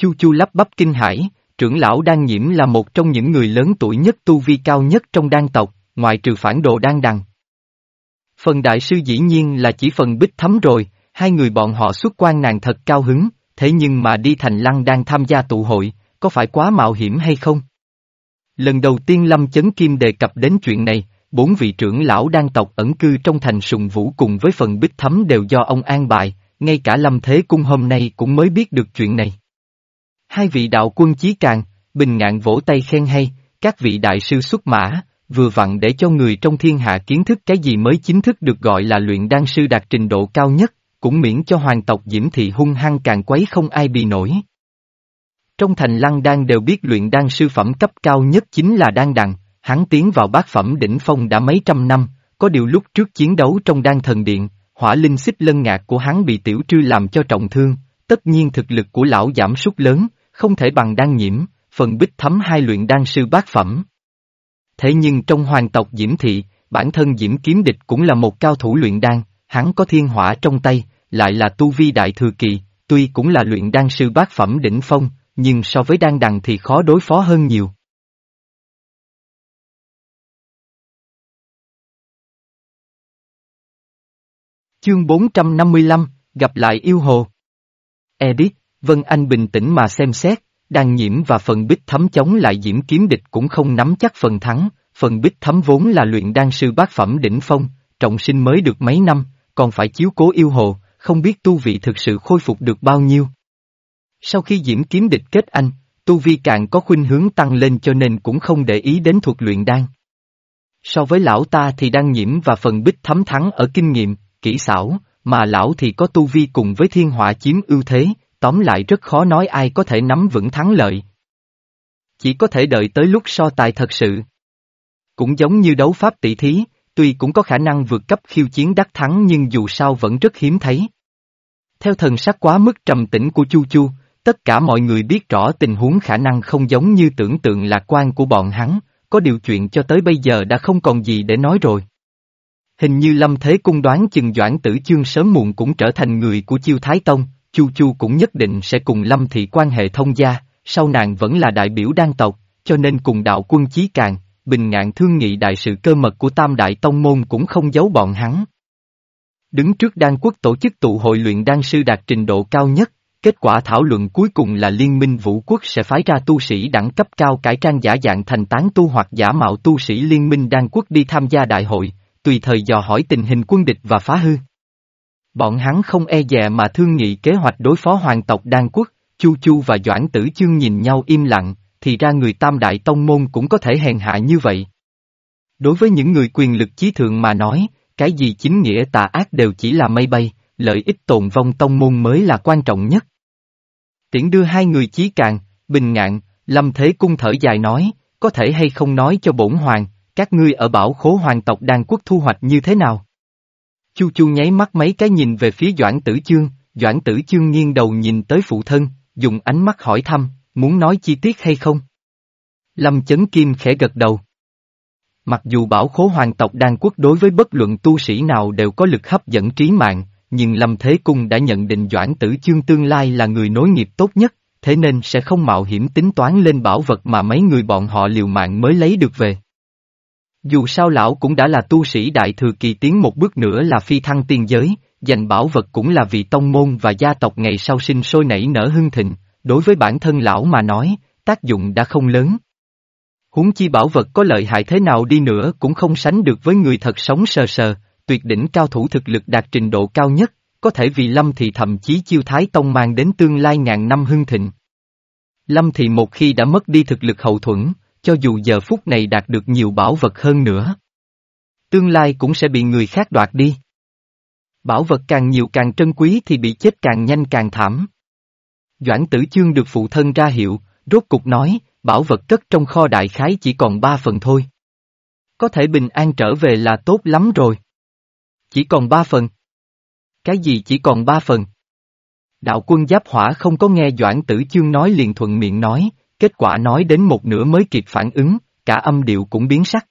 Chu chu lắp bắp kinh hãi, trưởng lão đan nhiễm là một trong những người lớn tuổi nhất tu vi cao nhất trong đan tộc, ngoại trừ phản đồ đan đằng. Phần đại sư dĩ nhiên là chỉ phần bích thấm rồi, hai người bọn họ xuất quan nàng thật cao hứng, thế nhưng mà đi thành lăng đang tham gia tụ hội, có phải quá mạo hiểm hay không? Lần đầu tiên Lâm Chấn Kim đề cập đến chuyện này, bốn vị trưởng lão đan tộc ẩn cư trong thành sùng vũ cùng với phần bích thấm đều do ông an bài, ngay cả Lâm Thế Cung hôm nay cũng mới biết được chuyện này. Hai vị đạo quân chí càng, bình ngạn vỗ tay khen hay, các vị đại sư xuất mã, vừa vặn để cho người trong thiên hạ kiến thức cái gì mới chính thức được gọi là luyện đan sư đạt trình độ cao nhất, cũng miễn cho hoàng tộc Diễm Thị hung hăng càng quấy không ai bị nổi. Trong thành lăng đan đều biết luyện đan sư phẩm cấp cao nhất chính là đan đằng, hắn tiến vào bát phẩm đỉnh phong đã mấy trăm năm, có điều lúc trước chiến đấu trong đan thần điện, hỏa linh xích lân ngạc của hắn bị tiểu trư làm cho trọng thương, tất nhiên thực lực của lão giảm sút lớn, không thể bằng đan nhiễm, phần bích thấm hai luyện đan sư bát phẩm. Thế nhưng trong hoàng tộc Diễm Thị, bản thân Diễm Kiếm Địch cũng là một cao thủ luyện đan, hắn có thiên hỏa trong tay, lại là tu vi đại thừa kỳ, tuy cũng là luyện đan sư bát phẩm đỉnh phong, nhưng so với đan đằng thì khó đối phó hơn nhiều. Chương 455, gặp lại yêu hồ. Edit, Vân Anh bình tĩnh mà xem xét, đan nhiễm và phần bích thấm chống lại diễm kiếm địch cũng không nắm chắc phần thắng, phần bích thấm vốn là luyện đan sư bát phẩm đỉnh phong, trọng sinh mới được mấy năm, còn phải chiếu cố yêu hồ, không biết tu vị thực sự khôi phục được bao nhiêu. Sau khi diễm kiếm địch kết anh, tu vi càng có khuynh hướng tăng lên cho nên cũng không để ý đến thuật luyện đan. So với lão ta thì đang nhiễm và phần bích thấm thắng ở kinh nghiệm, kỹ xảo, mà lão thì có tu vi cùng với thiên hỏa chiếm ưu thế, tóm lại rất khó nói ai có thể nắm vững thắng lợi. chỉ có thể đợi tới lúc so tài thật sự. Cũng giống như đấu pháp tỷ thí, tuy cũng có khả năng vượt cấp khiêu chiến đắc thắng nhưng dù sao vẫn rất hiếm thấy. Theo thần sắc quá mức trầm tĩnh của Chu Chu, tất cả mọi người biết rõ tình huống khả năng không giống như tưởng tượng lạc quan của bọn hắn, có điều chuyện cho tới bây giờ đã không còn gì để nói rồi. Hình như Lâm Thế Cung đoán chừng Doãn Tử Chương sớm muộn cũng trở thành người của Chiêu Thái Tông, Chu Chu cũng nhất định sẽ cùng Lâm Thị quan hệ thông gia, sau nàng vẫn là đại biểu đan tộc, cho nên cùng đạo quân chí càng, bình ngạn thương nghị đại sự cơ mật của Tam Đại Tông Môn cũng không giấu bọn hắn. Đứng trước đan quốc tổ chức tụ hội luyện đan sư đạt trình độ cao nhất, kết quả thảo luận cuối cùng là liên minh vũ quốc sẽ phái ra tu sĩ đẳng cấp cao cải trang giả dạng thành tán tu hoặc giả mạo tu sĩ liên minh đan quốc đi tham gia đại hội, tùy thời dò hỏi tình hình quân địch và phá hư. Bọn hắn không e dè mà thương nghị kế hoạch đối phó hoàng tộc đan quốc, Chu Chu và Doãn Tử Chương nhìn nhau im lặng, thì ra người tam đại tông môn cũng có thể hèn hạ như vậy. Đối với những người quyền lực chí thượng mà nói, cái gì chính nghĩa tà ác đều chỉ là mây bay, lợi ích tồn vong tông môn mới là quan trọng nhất. Tiễn đưa hai người chí càng, bình ngạn, lâm thế cung thở dài nói, có thể hay không nói cho bổn hoàng, các ngươi ở bảo khố hoàng tộc đan quốc thu hoạch như thế nào? Chu chu nháy mắt mấy cái nhìn về phía Doãn Tử Chương, Doãn Tử Chương nghiêng đầu nhìn tới phụ thân, dùng ánh mắt hỏi thăm, muốn nói chi tiết hay không? Lâm Chấn Kim khẽ gật đầu. Mặc dù bảo khố hoàng tộc đan quốc đối với bất luận tu sĩ nào đều có lực hấp dẫn trí mạng, nhưng Lâm Thế Cung đã nhận định Doãn Tử Chương tương lai là người nối nghiệp tốt nhất, thế nên sẽ không mạo hiểm tính toán lên bảo vật mà mấy người bọn họ liều mạng mới lấy được về. Dù sao lão cũng đã là tu sĩ đại thừa kỳ tiến một bước nữa là phi thăng tiên giới, giành bảo vật cũng là vì tông môn và gia tộc ngày sau sinh sôi nảy nở hưng thịnh, đối với bản thân lão mà nói, tác dụng đã không lớn. Huống chi bảo vật có lợi hại thế nào đi nữa cũng không sánh được với người thật sống sờ sờ, tuyệt đỉnh cao thủ thực lực đạt trình độ cao nhất, có thể vì Lâm Thị thậm chí chiêu thái tông mang đến tương lai ngàn năm hưng thịnh. Lâm Thị một khi đã mất đi thực lực hậu thuẫn, cho dù giờ phút này đạt được nhiều bảo vật hơn nữa. Tương lai cũng sẽ bị người khác đoạt đi. Bảo vật càng nhiều càng trân quý thì bị chết càng nhanh càng thảm. Doãn tử chương được phụ thân ra hiệu, rốt cục nói, bảo vật cất trong kho đại khái chỉ còn ba phần thôi. Có thể bình an trở về là tốt lắm rồi. Chỉ còn ba phần. Cái gì chỉ còn ba phần? Đạo quân giáp hỏa không có nghe Doãn Tử Chương nói liền thuận miệng nói, kết quả nói đến một nửa mới kịp phản ứng, cả âm điệu cũng biến sắc.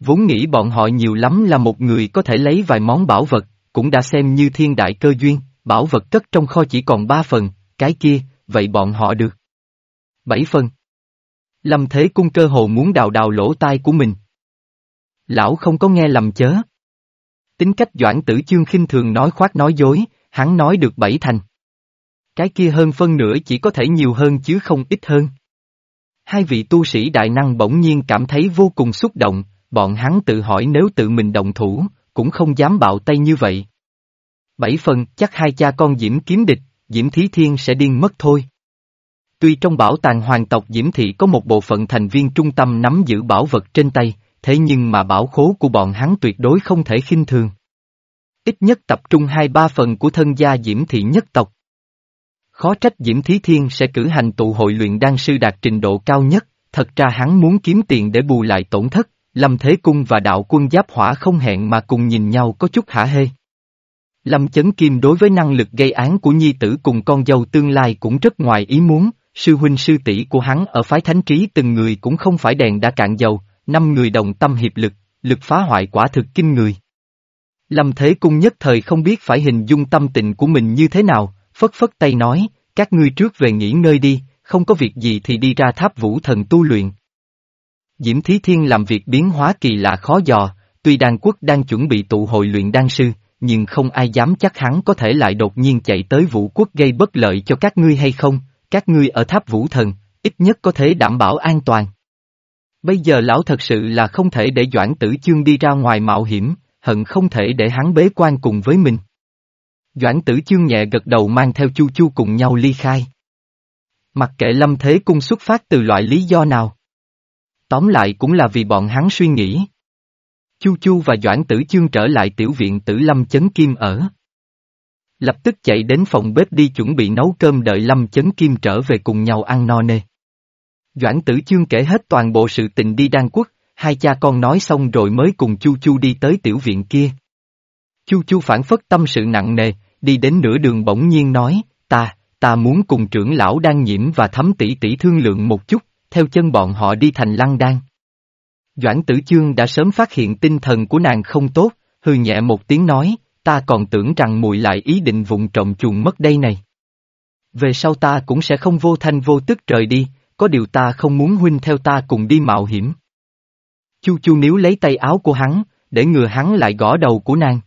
Vốn nghĩ bọn họ nhiều lắm là một người có thể lấy vài món bảo vật, cũng đã xem như thiên đại cơ duyên, bảo vật cất trong kho chỉ còn ba phần, cái kia, vậy bọn họ được. Bảy phần. Lâm Thế Cung cơ hồ muốn đào đào lỗ tai của mình. Lão không có nghe lầm chớ. Tính cách Doãn Tử Chương khinh thường nói khoác nói dối, hắn nói được bảy thành. Cái kia hơn phân nửa chỉ có thể nhiều hơn chứ không ít hơn. Hai vị tu sĩ đại năng bỗng nhiên cảm thấy vô cùng xúc động, bọn hắn tự hỏi nếu tự mình động thủ, cũng không dám bạo tay như vậy. Bảy phần, chắc hai cha con Diễm kiếm địch, Diễm Thí Thiên sẽ điên mất thôi. Tuy trong bảo tàng hoàng tộc Diễm Thị có một bộ phận thành viên trung tâm nắm giữ bảo vật trên tay, thế nhưng mà bảo khố của bọn hắn tuyệt đối không thể khinh thường. Ít nhất tập trung hai ba phần của thân gia Diễm Thị nhất tộc. Khó trách Diễm Thí Thiên sẽ cử hành tụ hội luyện đan sư đạt trình độ cao nhất, thật ra hắn muốn kiếm tiền để bù lại tổn thất, Lâm Thế Cung và đạo quân giáp hỏa không hẹn mà cùng nhìn nhau có chút hả hê. Lâm Chấn Kim đối với năng lực gây án của nhi tử cùng con dâu tương lai cũng rất ngoài ý muốn, sư huynh sư tỷ của hắn ở phái thánh trí từng người cũng không phải đèn đã cạn dầu, năm người đồng tâm hiệp lực, lực phá hoại quả thực kinh người. Lâm Thế Cung nhất thời không biết phải hình dung tâm tình của mình như thế nào, phất phất tay nói, các ngươi trước về nghỉ ngơi đi, không có việc gì thì đi ra tháp vũ thần tu luyện. Diễm Thí Thiên làm việc biến hóa kỳ lạ khó dò, tuy đan quốc đang chuẩn bị tụ hội luyện đan sư, nhưng không ai dám chắc hắn có thể lại đột nhiên chạy tới vũ quốc gây bất lợi cho các ngươi hay không, các ngươi ở tháp vũ thần, ít nhất có thể đảm bảo an toàn. Bây giờ lão thật sự là không thể để Doãn Tử Chương đi ra ngoài mạo hiểm, hận không thể để hắn bế quan cùng với mình. Doãn Tử Chương nhẹ gật đầu mang theo Chu Chu cùng nhau ly khai. Mặc kệ Lâm Thế Cung xuất phát từ loại lý do nào. Tóm lại cũng là vì bọn hắn suy nghĩ. Chu Chu và Doãn Tử Chương trở lại tiểu viện tử Lâm Chấn Kim ở. Lập tức chạy đến phòng bếp đi chuẩn bị nấu cơm đợi Lâm Chấn Kim trở về cùng nhau ăn no nê. Doãn tử chương kể hết toàn bộ sự tình đi đan quốc, hai cha con nói xong rồi mới cùng Chu Chu đi tới tiểu viện kia. Chu Chu phản phất tâm sự nặng nề, đi đến nửa đường bỗng nhiên nói, ta, ta muốn cùng trưởng lão đang nhiễm và thấm tỷ tỷ thương lượng một chút, theo chân bọn họ đi thành lăng đan. Doãn tử chương đã sớm phát hiện tinh thần của nàng không tốt, hừ nhẹ một tiếng nói, ta còn tưởng rằng mùi lại ý định vụng trộm chuồng mất đây này. Về sau ta cũng sẽ không vô thanh vô tức trời đi, có điều ta không muốn huynh theo ta cùng đi mạo hiểm. Chu chu níu lấy tay áo của hắn, để ngừa hắn lại gõ đầu của nàng.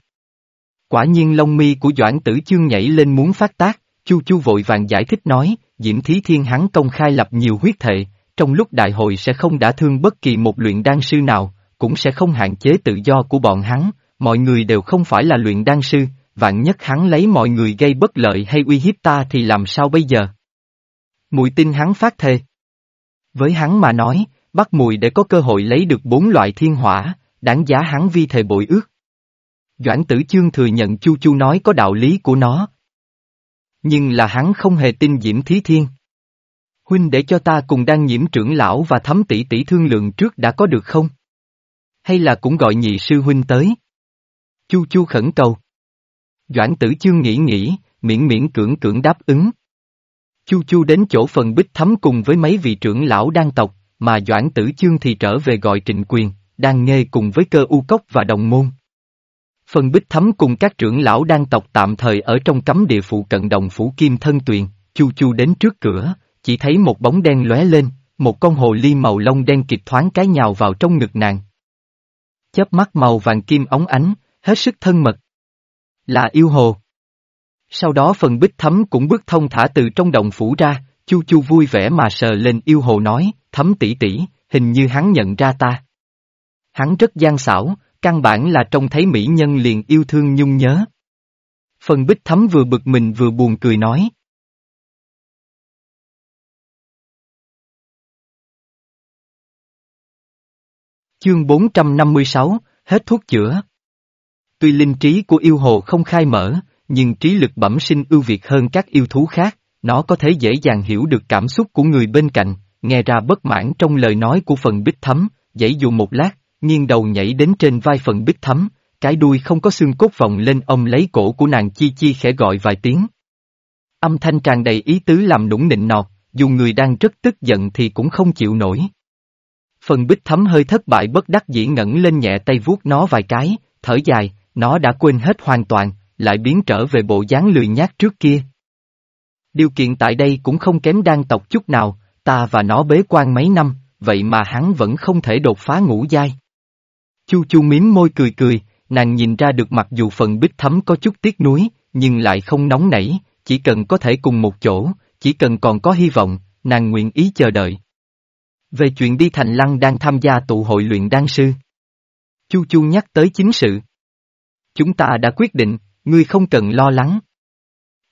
Quả nhiên lông mi của Doãn Tử Chương nhảy lên muốn phát tác, Chu Chu vội vàng giải thích nói, Diễm Thí Thiên hắn công khai lập nhiều huyết thệ, trong lúc đại hội sẽ không đả thương bất kỳ một luyện đan sư nào, cũng sẽ không hạn chế tự do của bọn hắn, mọi người đều không phải là luyện đan sư, vạn nhất hắn lấy mọi người gây bất lợi hay uy hiếp ta thì làm sao bây giờ? Mùi tin hắn phát thề. Với hắn mà nói, bắt mùi để có cơ hội lấy được bốn loại thiên hỏa, đáng giá hắn vi thề bội ước. Doãn tử chương thừa nhận Chu Chu nói có đạo lý của nó. Nhưng là hắn không hề tin Diễm Thí Thiên. Huynh để cho ta cùng đang nhiễm trưởng lão và thấm tỷ tỷ thương lượng trước đã có được không? Hay là cũng gọi nhị sư huynh tới? Chu Chu khẩn cầu. Doãn tử chương nghĩ nghĩ, miễn miễn cưỡng cưỡng đáp ứng. Chu Chu đến chỗ phần bích thấm cùng với mấy vị trưởng lão đang tộc, mà Doãn tử chương thì trở về gọi trịnh quyền, đang nghe cùng với cơ u cốc và đồng môn. Phần bích thấm cùng các trưởng lão đang tộc tạm thời ở trong cấm địa phụ cận đồng phủ kim thân tuyền, Chu Chu đến trước cửa, chỉ thấy một bóng đen lóe lên, một con hồ ly màu lông đen kịp thoáng cái nhào vào trong ngực nàng. Chớp mắt màu vàng kim óng ánh, hết sức thân mật. Là yêu hồ. Sau đó phần bích thấm cũng bước thông thả từ trong đồng phủ ra, chu chu vui vẻ mà sờ lên yêu hồ nói, thấm tỷ tỷ, hình như hắn nhận ra ta. Hắn rất gian xảo, căn bản là trông thấy mỹ nhân liền yêu thương nhung nhớ. Phần bích thấm vừa bực mình vừa buồn cười nói. Chương 456, hết thuốc chữa. Tuy linh trí của yêu hồ không khai mở, nhưng trí lực bẩm sinh ưu việt hơn các yêu thú khác, nó có thể dễ dàng hiểu được cảm xúc của người bên cạnh, nghe ra bất mãn trong lời nói của phần bích thấm, dãy dù một lát, nghiêng đầu nhảy đến trên vai phần bích thấm, cái đuôi không có xương cốt vòng lên ông lấy cổ của nàng chi chi khẽ gọi vài tiếng. Âm thanh tràn đầy ý tứ làm nũng nịnh nọt, dù người đang rất tức giận thì cũng không chịu nổi. Phần bích thấm hơi thất bại bất đắc dĩ ngẩng lên nhẹ tay vuốt nó vài cái, thở dài, nó đã quên hết hoàn toàn, lại biến trở về bộ dáng lười nhác trước kia. Điều kiện tại đây cũng không kém đan tộc chút nào, ta và nó bế quan mấy năm, vậy mà hắn vẫn không thể đột phá ngũ giai. Chu chu miếm môi cười cười, nàng nhìn ra được mặc dù phần bích thấm có chút tiếc nuối, nhưng lại không nóng nảy, chỉ cần có thể cùng một chỗ, chỉ cần còn có hy vọng, nàng nguyện ý chờ đợi. Về chuyện đi thành lăng đang tham gia tụ hội luyện đan sư. Chu chu nhắc tới chính sự. Chúng ta đã quyết định, ngươi không cần lo lắng.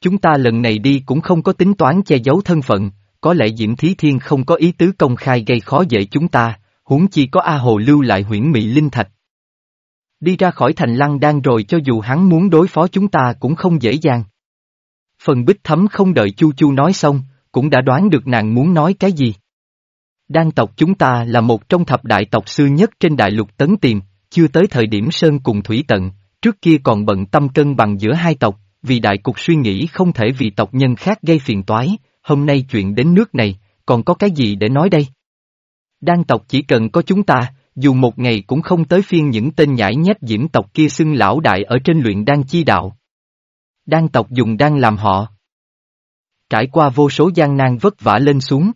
Chúng ta lần này đi cũng không có tính toán che giấu thân phận, có lẽ Diễm Thí Thiên không có ý tứ công khai gây khó dễ chúng ta, huống chi có A Hồ lưu lại huyễn Mỹ Linh Thạch. Đi ra khỏi thành lăng đang rồi cho dù hắn muốn đối phó chúng ta cũng không dễ dàng. Phần bích thấm không đợi Chu Chu nói xong, cũng đã đoán được nàng muốn nói cái gì. Đan tộc chúng ta là một trong thập đại tộc xưa nhất trên đại lục tấn tiềm, chưa tới thời điểm Sơn cùng Thủy Tận, trước kia còn bận tâm cân bằng giữa hai tộc, vì đại cục suy nghĩ không thể vì tộc nhân khác gây phiền toái, hôm nay chuyện đến nước này, còn có cái gì để nói đây? Đan tộc chỉ cần có chúng ta, dù một ngày cũng không tới phiên những tên nhãi nhép diễm tộc kia xưng lão đại ở trên luyện đan chi đạo. Đan tộc dùng đan làm họ. Trải qua vô số gian nan vất vả lên xuống.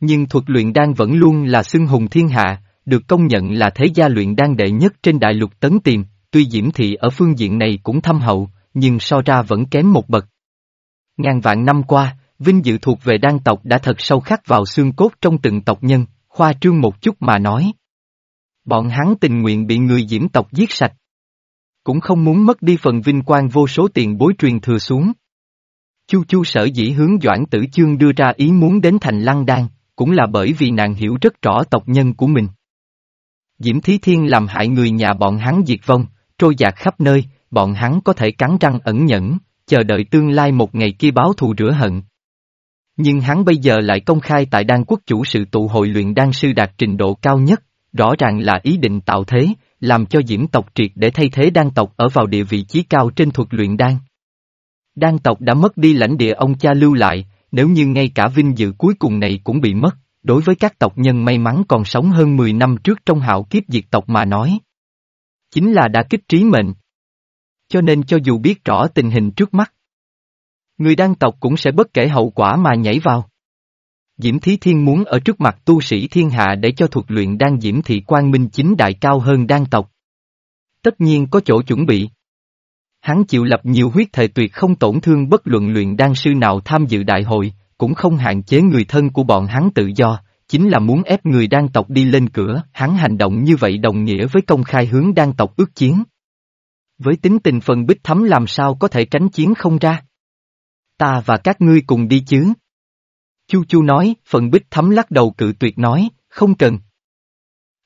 Nhưng thuật luyện đan vẫn luôn là xưng hùng thiên hạ, được công nhận là thế gia luyện đan đệ nhất trên đại lục tấn tiềm, tuy Diễm Thị ở phương diện này cũng thâm hậu, nhưng so ra vẫn kém một bậc. Ngàn vạn năm qua, vinh dự thuộc về đan tộc đã thật sâu khắc vào xương cốt trong từng tộc nhân, khoa trương một chút mà nói. Bọn hắn tình nguyện bị người Diễm tộc giết sạch. Cũng không muốn mất đi phần vinh quang vô số tiền bối truyền thừa xuống. Chu Chu sở dĩ hướng Doãn Tử Chương đưa ra ý muốn đến thành Lăng Đan, cũng là bởi vì nàng hiểu rất rõ tộc nhân của mình. Diễm Thí Thiên làm hại người nhà bọn hắn diệt vong, trôi dạt khắp nơi, bọn hắn có thể cắn răng ẩn nhẫn, chờ đợi tương lai một ngày kia báo thù rửa hận. Nhưng hắn bây giờ lại công khai tại đan quốc chủ sự tụ hội luyện đan sư đạt trình độ cao nhất, rõ ràng là ý định tạo thế, làm cho diễm tộc triệt để thay thế đan tộc ở vào địa vị trí cao trên thuật luyện đan. Đan tộc đã mất đi lãnh địa ông cha lưu lại, nếu như ngay cả vinh dự cuối cùng này cũng bị mất, đối với các tộc nhân may mắn còn sống hơn 10 năm trước trong hạo kiếp diệt tộc mà nói. Chính là đã kích trí mệnh. Cho nên cho dù biết rõ tình hình trước mắt, người đan tộc cũng sẽ bất kể hậu quả mà nhảy vào. Diễm Thí Thiên muốn ở trước mặt tu sĩ thiên hạ để cho thuật luyện đan Diễm Thị Quang Minh chính đại cao hơn đan tộc. Tất nhiên có chỗ chuẩn bị. Hắn chịu lập nhiều huyết thề tuyệt không tổn thương bất luận luyện đan sư nào tham dự đại hội, cũng không hạn chế người thân của bọn hắn tự do, chính là muốn ép người đan tộc đi lên cửa, hắn hành động như vậy đồng nghĩa với công khai hướng đan tộc ước chiến. Với tính tình phần bích thấm làm sao có thể tránh chiến không ra? Ta và các ngươi cùng đi chứ? Chu Chu nói, phần bích thấm lắc đầu cự tuyệt nói, không cần.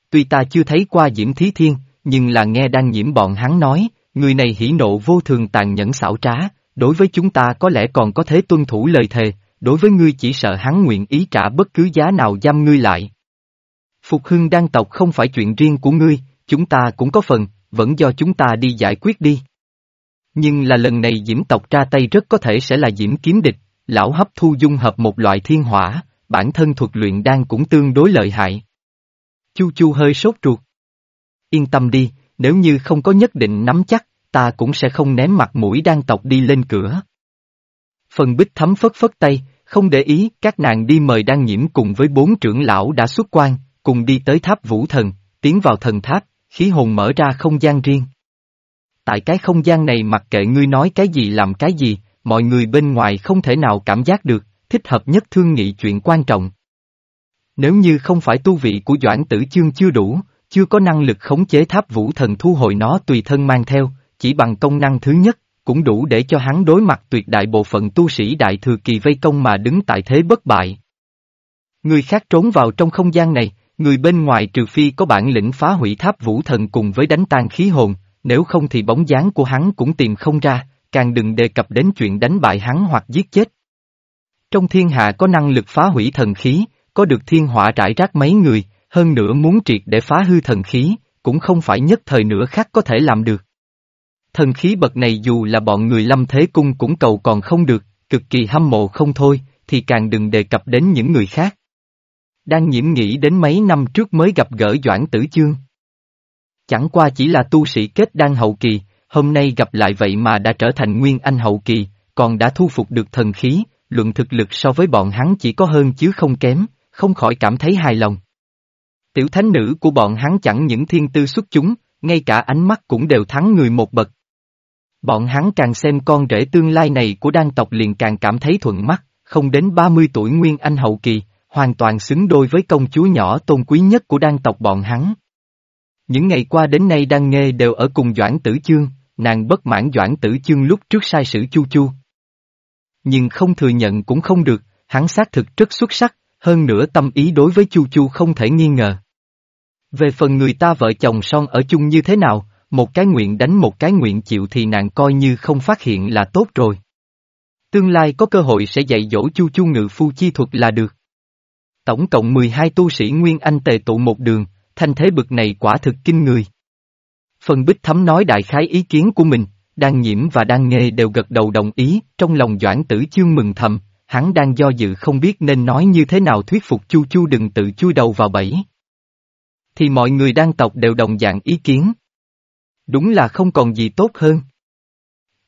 Tuy ta chưa thấy qua Diễm Thí Thiên, nhưng là nghe đang nhiễm bọn hắn nói, người này hỉ nộ vô thường tàn nhẫn xảo trá, đối với chúng ta có lẽ còn có thể tuân thủ lời thề, đối với ngươi chỉ sợ hắn nguyện ý trả bất cứ giá nào giam ngươi lại. Phục hưng đan tộc không phải chuyện riêng của ngươi, chúng ta cũng có phần, vẫn do chúng ta đi giải quyết đi. Nhưng là lần này diễm tộc ra tay rất có thể sẽ là diễm kiếm địch, lão hấp thu dung hợp một loại thiên hỏa, bản thân thuật luyện đan cũng tương đối lợi hại. Chu Chu hơi sốt ruột. Yên tâm đi, nếu như không có nhất định nắm chắc, ta cũng sẽ không ném mặt mũi đan tộc đi lên cửa. Phần bích thấm phất phất tay, không để ý, các nàng đi mời đan nhiễm cùng với bốn trưởng lão đã xuất quan, cùng đi tới tháp vũ thần, tiến vào thần tháp, khí hồn mở ra không gian riêng. Tại cái không gian này mặc kệ ngươi nói cái gì làm cái gì, mọi người bên ngoài không thể nào cảm giác được, thích hợp nhất thương nghị chuyện quan trọng. Nếu như không phải tu vị của Doãn Tử Chương chưa đủ, chưa có năng lực khống chế tháp vũ thần thu hồi nó tùy thân mang theo, chỉ bằng công năng thứ nhất, cũng đủ để cho hắn đối mặt tuyệt đại bộ phận tu sĩ đại thừa kỳ vây công mà đứng tại thế bất bại. Người khác trốn vào trong không gian này, người bên ngoài trừ phi có bản lĩnh phá hủy tháp vũ thần cùng với đánh tan khí hồn, nếu không thì bóng dáng của hắn cũng tìm không ra, càng đừng đề cập đến chuyện đánh bại hắn hoặc giết chết. Trong thiên hạ có năng lực phá hủy thần khí, có được thiên họa rải rác mấy người, hơn nữa muốn triệt để phá hư thần khí, cũng không phải nhất thời nữa khác có thể làm được. Thần khí bậc này dù là bọn người lâm thế cung cũng cầu còn không được, cực kỳ hâm mộ không thôi, thì càng đừng đề cập đến những người khác. Đang nhiễm nghĩ đến mấy năm trước mới gặp gỡ Doãn Tử Chương. Chẳng qua chỉ là tu sĩ kết đan hậu kỳ, hôm nay gặp lại vậy mà đã trở thành nguyên anh hậu kỳ, còn đã thu phục được thần khí, luận thực lực so với bọn hắn chỉ có hơn chứ không kém, không khỏi cảm thấy hài lòng. Tiểu thánh nữ của bọn hắn chẳng những thiên tư xuất chúng, ngay cả ánh mắt cũng đều thắng người một bậc. Bọn hắn càng xem con rể tương lai này của đan tộc liền càng cảm thấy thuận mắt, không đến 30 tuổi nguyên anh hậu kỳ, hoàn toàn xứng đôi với công chúa nhỏ tôn quý nhất của đan tộc bọn hắn. Những ngày qua đến nay đang nghe đều ở cùng Doãn Tử Chương, nàng bất mãn Doãn Tử Chương lúc trước sai sử Chu Chu. Nhưng không thừa nhận cũng không được, hắn xác thực rất xuất sắc, hơn nữa tâm ý đối với Chu Chu không thể nghi ngờ. Về phần người ta vợ chồng son ở chung như thế nào, một cái nguyện đánh một cái nguyện chịu thì nàng coi như không phát hiện là tốt rồi. Tương lai có cơ hội sẽ dạy dỗ Chu Chu ngự phu chi thuật là được. Tổng cộng 12 tu sĩ Nguyên Anh tề tụ một đường, thanh thế bực này quả thực kinh người. Phần Bích Thấm nói đại khái ý kiến của mình, đang nhiễm và đang nghe đều gật đầu đồng ý, trong lòng Doãn Tử Chương mừng thầm, hắn đang do dự không biết nên nói như thế nào thuyết phục Chu Chu đừng tự chui đầu vào bẫy. Thì mọi người đang tộc đều đồng dạng ý kiến. Đúng là không còn gì tốt hơn.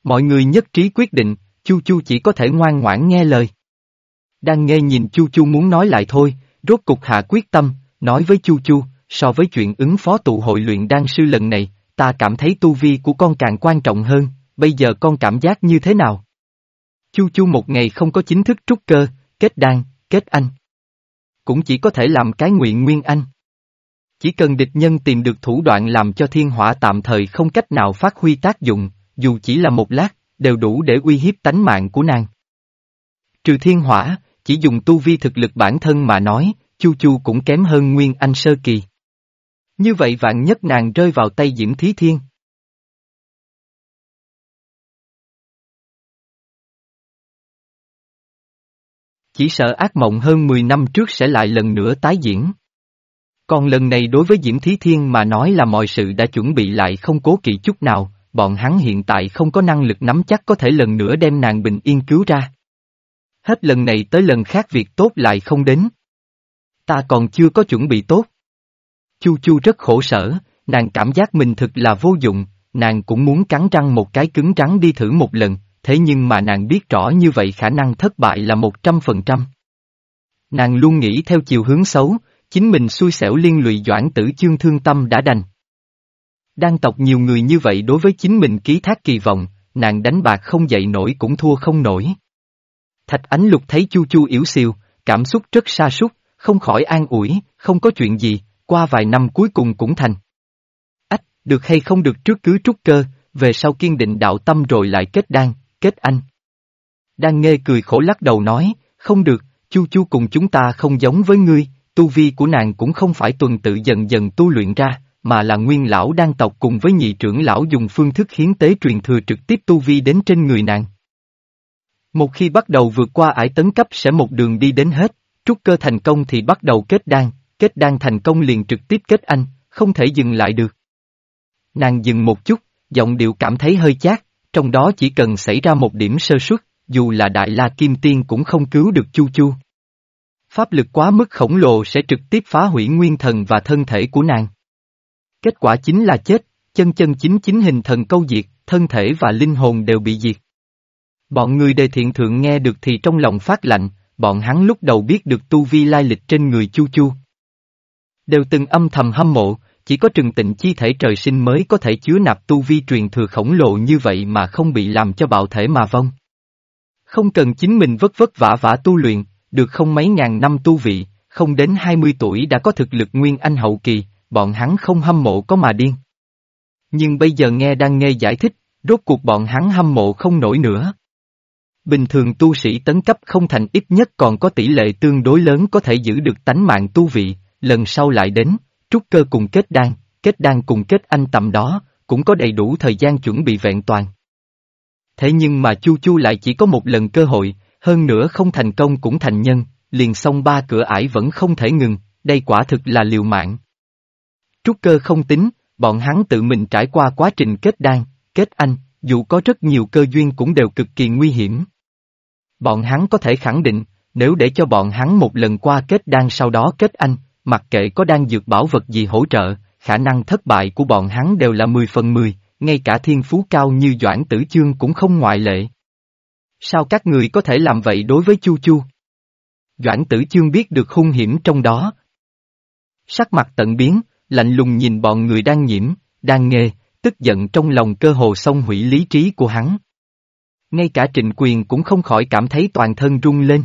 Mọi người nhất trí quyết định, Chu Chu chỉ có thể ngoan ngoãn nghe lời. Đang nghe nhìn Chu Chu muốn nói lại thôi, rốt cục hạ quyết tâm, nói với Chu Chu, so với chuyện ứng phó tụ hội luyện đan sư lần này, ta cảm thấy tu vi của con càng quan trọng hơn, bây giờ con cảm giác như thế nào? Chu Chu một ngày không có chính thức trúc cơ, kết đan, kết anh. Cũng chỉ có thể làm cái nguyện nguyên anh. Chỉ cần địch nhân tìm được thủ đoạn làm cho thiên hỏa tạm thời không cách nào phát huy tác dụng, dù chỉ là một lát, đều đủ để uy hiếp tánh mạng của nàng. Trừ thiên hỏa, chỉ dùng tu vi thực lực bản thân mà nói, Chu Chu cũng kém hơn Nguyên Anh Sơ Kỳ. Như vậy vạn nhất nàng rơi vào tay Diễm Thí Thiên. Chỉ sợ ác mộng hơn 10 năm trước sẽ lại lần nữa tái diễn. Còn lần này đối với Diễm Thí Thiên mà nói là mọi sự đã chuẩn bị lại không cố kỵ chút nào, bọn hắn hiện tại không có năng lực nắm chắc có thể lần nữa đem nàng bình yên cứu ra. Hết lần này tới lần khác việc tốt lại không đến. Ta còn chưa có chuẩn bị tốt. Chu Chu rất khổ sở, nàng cảm giác mình thực là vô dụng, nàng cũng muốn cắn răng một cái cứng rắn đi thử một lần, thế nhưng mà nàng biết rõ như vậy khả năng thất bại là một trăm phần trăm. Nàng luôn nghĩ theo chiều hướng xấu, chính mình xui xẻo liên lụy doãn tử chương thương tâm đã đành. Đang tộc nhiều người như vậy đối với chính mình ký thác kỳ vọng, nàng đánh bạc không dậy nổi cũng thua không nổi. Thạch ánh lục thấy chu chu yếu siêu, cảm xúc rất sa sút không khỏi an ủi, không có chuyện gì, qua vài năm cuối cùng cũng thành. Ách, được hay không được trước cứ trúc cơ, về sau kiên định đạo tâm rồi lại kết đan, kết anh. Đang nghe cười khổ lắc đầu nói, không được, chu chu cùng chúng ta không giống với ngươi, tu vi của nàng cũng không phải tuần tự dần dần tu luyện ra, mà là nguyên lão đang tộc cùng với nhị trưởng lão dùng phương thức hiến tế truyền thừa trực tiếp tu vi đến trên người nàng. Một khi bắt đầu vượt qua ải tấn cấp sẽ một đường đi đến hết, trúc cơ thành công thì bắt đầu kết đan, kết đan thành công liền trực tiếp kết anh, không thể dừng lại được. Nàng dừng một chút, giọng điệu cảm thấy hơi chát, trong đó chỉ cần xảy ra một điểm sơ suất, dù là đại la kim tiên cũng không cứu được chu chu. Pháp lực quá mức khổng lồ sẽ trực tiếp phá hủy nguyên thần và thân thể của nàng. Kết quả chính là chết, chân chân chính chính hình thần câu diệt, thân thể và linh hồn đều bị diệt. Bọn người đề thiện thượng nghe được thì trong lòng phát lạnh, bọn hắn lúc đầu biết được tu vi lai lịch trên người Chu Chu. Đều từng âm thầm hâm mộ, chỉ có trừng tịnh chi thể trời sinh mới có thể chứa nạp tu vi truyền thừa khổng lồ như vậy mà không bị làm cho bạo thể mà vong. Không cần chính mình vất vất vả vả tu luyện, được không mấy ngàn năm tu vị, không đến 20 tuổi đã có thực lực nguyên anh hậu kỳ, bọn hắn không hâm mộ có mà điên. Nhưng bây giờ nghe đang nghe giải thích, rốt cuộc bọn hắn hâm mộ không nổi nữa. Bình thường tu sĩ tấn cấp không thành ít nhất còn có tỷ lệ tương đối lớn có thể giữ được tánh mạng tu vị, lần sau lại đến, trúc cơ cùng kết đan, kết đan cùng kết anh tầm đó, cũng có đầy đủ thời gian chuẩn bị vẹn toàn. Thế nhưng mà Chu Chu lại chỉ có một lần cơ hội, hơn nữa không thành công cũng thành nhân, liền xong ba cửa ải vẫn không thể ngừng, đây quả thực là liều mạng. Trúc cơ không tính, bọn hắn tự mình trải qua quá trình kết đan, kết anh, dù có rất nhiều cơ duyên cũng đều cực kỳ nguy hiểm. Bọn hắn có thể khẳng định, nếu để cho bọn hắn một lần qua kết đan sau đó kết anh, mặc kệ có đang dược bảo vật gì hỗ trợ, khả năng thất bại của bọn hắn đều là 10 phần 10, ngay cả thiên phú cao như Doãn Tử Chương cũng không ngoại lệ. Sao các người có thể làm vậy đối với Chu Chu? Doãn Tử Chương biết được hung hiểm trong đó. Sắc mặt tận biến, lạnh lùng nhìn bọn người đang nhiễm, đang nghe, tức giận trong lòng cơ hồ xông hủy lý trí của hắn. Ngay cả trịnh quyền cũng không khỏi cảm thấy toàn thân rung lên.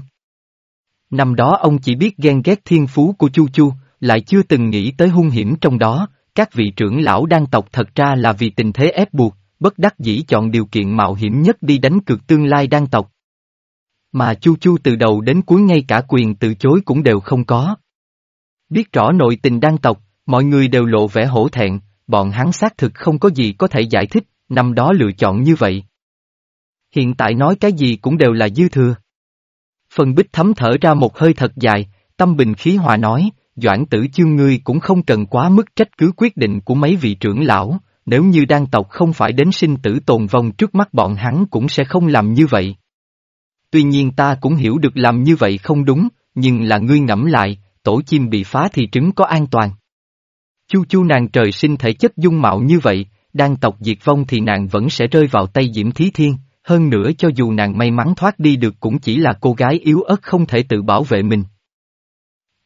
Năm đó ông chỉ biết ghen ghét thiên phú của Chu Chu, lại chưa từng nghĩ tới hung hiểm trong đó, các vị trưởng lão đang tộc thật ra là vì tình thế ép buộc, bất đắc dĩ chọn điều kiện mạo hiểm nhất đi đánh cược tương lai đang tộc. Mà Chu Chu từ đầu đến cuối ngay cả quyền từ chối cũng đều không có. Biết rõ nội tình đang tộc, mọi người đều lộ vẻ hổ thẹn, bọn hắn xác thực không có gì có thể giải thích, năm đó lựa chọn như vậy. Hiện tại nói cái gì cũng đều là dư thừa. Phần bích thấm thở ra một hơi thật dài, tâm bình khí hòa nói, Doãn tử chương ngươi cũng không cần quá mức trách cứ quyết định của mấy vị trưởng lão, nếu như đan tộc không phải đến sinh tử tồn vong trước mắt bọn hắn cũng sẽ không làm như vậy. Tuy nhiên ta cũng hiểu được làm như vậy không đúng, nhưng là ngươi ngẫm lại, tổ chim bị phá thì trứng có an toàn. Chu chu nàng trời sinh thể chất dung mạo như vậy, đan tộc diệt vong thì nàng vẫn sẽ rơi vào tay Diễm Thí Thiên, hơn nữa cho dù nàng may mắn thoát đi được cũng chỉ là cô gái yếu ớt không thể tự bảo vệ mình.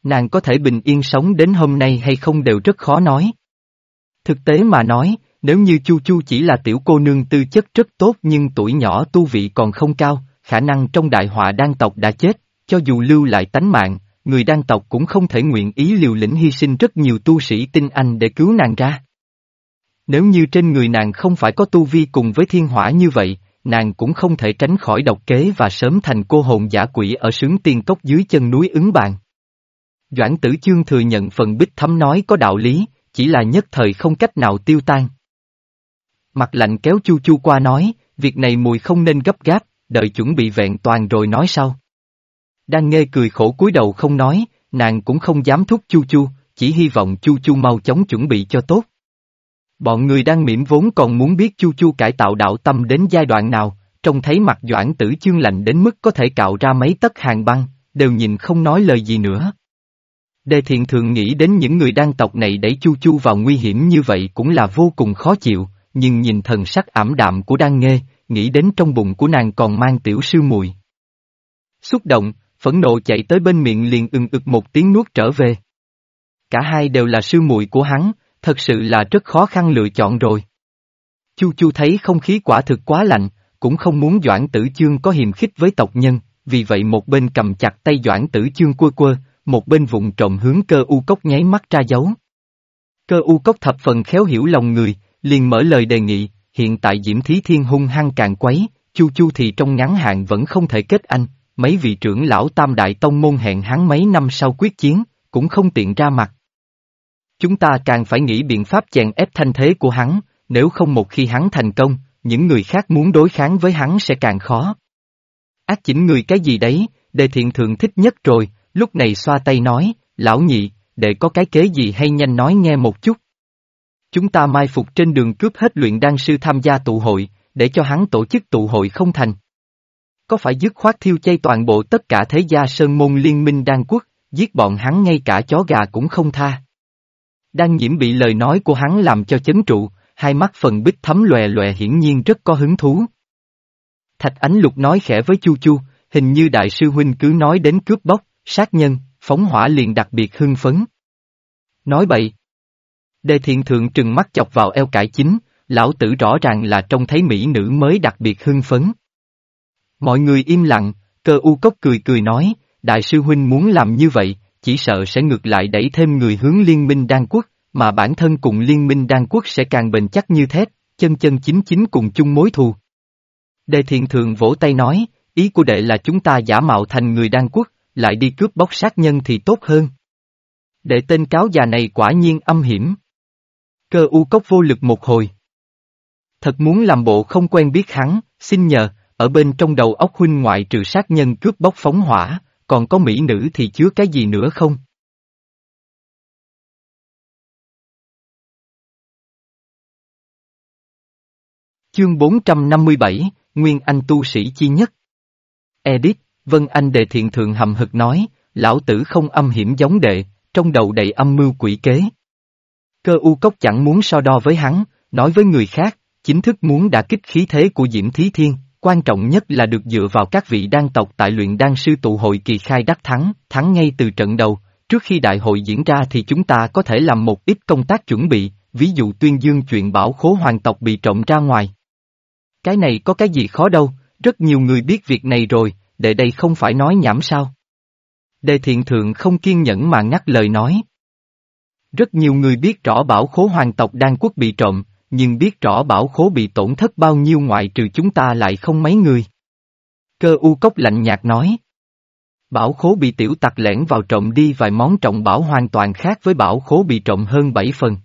Nàng có thể bình yên sống đến hôm nay hay không đều rất khó nói. Thực tế mà nói, nếu như Chu Chu chỉ là tiểu cô nương tư chất rất tốt nhưng tuổi nhỏ tu vị còn không cao, khả năng trong đại họa đan tộc đã chết, cho dù lưu lại tánh mạng, người đan tộc cũng không thể nguyện ý liều lĩnh hy sinh rất nhiều tu sĩ tinh anh để cứu nàng ra. Nếu như trên người nàng không phải có tu vi cùng với thiên hỏa như vậy, nàng cũng không thể tránh khỏi độc kế và sớm thành cô hồn giả quỷ ở sướng tiên cốc dưới chân núi ứng bàn. Doãn tử chương thừa nhận phần bích thấm nói có đạo lý, chỉ là nhất thời không cách nào tiêu tan. Mặt lạnh kéo chu chu qua nói, việc này mùi không nên gấp gáp, đợi chuẩn bị vẹn toàn rồi nói sau. Đang nghe cười khổ cúi đầu không nói, nàng cũng không dám thúc Chu Chu, chỉ hy vọng Chu Chu mau chóng chuẩn bị cho tốt. Bọn người đang mỉm vốn còn muốn biết Chu Chu cải tạo đạo tâm đến giai đoạn nào, trông thấy mặt Doãn Tử Chương lạnh đến mức có thể cạo ra mấy tấc hàng băng, đều nhìn không nói lời gì nữa. Đề thiện thường nghĩ đến những người đang tộc này đẩy Chu Chu vào nguy hiểm như vậy cũng là vô cùng khó chịu, nhưng nhìn thần sắc ảm đạm của đan nghê, nghĩ đến trong bụng của nàng còn mang tiểu sư mùi. Xúc động, phẫn nộ chạy tới bên miệng liền ưng ực một tiếng nuốt trở về. Cả hai đều là sư muội của hắn, thật sự là rất khó khăn lựa chọn rồi. Chu Chu thấy không khí quả thực quá lạnh, cũng không muốn Doãn Tử Chương có hiềm khích với tộc nhân, vì vậy một bên cầm chặt tay Doãn Tử Chương quơ quơ, một bên vụng trộm hướng cơ u cốc nháy mắt ra dấu. Cơ u cốc thập phần khéo hiểu lòng người, liền mở lời đề nghị, hiện tại Diễm Thí Thiên hung hăng càng quấy, Chu Chu thì trong ngắn hạn vẫn không thể kết anh, mấy vị trưởng lão tam đại tông môn hẹn hắn mấy năm sau quyết chiến, cũng không tiện ra mặt. Chúng ta càng phải nghĩ biện pháp chèn ép thanh thế của hắn, nếu không một khi hắn thành công, những người khác muốn đối kháng với hắn sẽ càng khó. Ác chỉnh người cái gì đấy, đề thiện thượng thích nhất rồi, lúc này xoa tay nói, lão nhị, để có cái kế gì hay nhanh nói nghe một chút. Chúng ta mai phục trên đường cướp hết luyện đan sư tham gia tụ hội, để cho hắn tổ chức tụ hội không thành. Có phải dứt khoát thiêu chay toàn bộ tất cả thế gia sơn môn liên minh đan quốc, giết bọn hắn ngay cả chó gà cũng không tha đang nhiễm bị lời nói của hắn làm cho chấn trụ, hai mắt phần bích thấm lòe lòe hiển nhiên rất có hứng thú. Thạch Ánh Lục nói khẽ với Chu Chu, hình như đại sư huynh cứ nói đến cướp bóc, sát nhân, phóng hỏa liền đặc biệt hưng phấn. Nói bậy. Đề thiện thượng trừng mắt chọc vào eo cải chính, lão tử rõ ràng là trông thấy mỹ nữ mới đặc biệt hưng phấn. Mọi người im lặng, cơ u cốc cười cười nói, đại sư huynh muốn làm như vậy, chỉ sợ sẽ ngược lại đẩy thêm người hướng liên minh đan quốc, mà bản thân cùng liên minh đan quốc sẽ càng bền chắc như thép, chân chân chính chính cùng chung mối thù. Đề thiện thường vỗ tay nói, ý của đệ là chúng ta giả mạo thành người đan quốc, lại đi cướp bóc sát nhân thì tốt hơn. Đệ tên cáo già này quả nhiên âm hiểm. Cơ u cốc vô lực một hồi. Thật muốn làm bộ không quen biết hắn, xin nhờ, ở bên trong đầu óc huynh ngoại trừ sát nhân cướp bóc phóng hỏa, còn có mỹ nữ thì chứa cái gì nữa không? Chương 457, Nguyên Anh tu sĩ chi nhất. Edit, Vân Anh đề thiện thượng hầm hực nói, lão tử không âm hiểm giống đệ, trong đầu đầy âm mưu quỷ kế. Cơ u cốc chẳng muốn so đo với hắn, nói với người khác, chính thức muốn đả kích khí thế của Diễm Thí Thiên, quan trọng nhất là được dựa vào các vị đan tộc tại luyện đan sư tụ hội kỳ khai đắc thắng, thắng ngay từ trận đầu, trước khi đại hội diễn ra thì chúng ta có thể làm một ít công tác chuẩn bị, ví dụ tuyên dương chuyện bảo khố hoàng tộc bị trộm ra ngoài. Cái này có cái gì khó đâu, rất nhiều người biết việc này rồi, để đây không phải nói nhảm sao. Đề thiện thượng không kiên nhẫn mà ngắt lời nói. Rất nhiều người biết rõ bảo khố hoàng tộc đan quốc bị trộm, nhưng biết rõ bảo khố bị tổn thất bao nhiêu ngoại trừ chúng ta lại không mấy người. Cơ u cốc lạnh nhạt nói. Bảo khố bị tiểu tặc lẻn vào trộm đi vài món trọng bảo hoàn toàn khác với bảo khố bị trộm hơn bảy phần.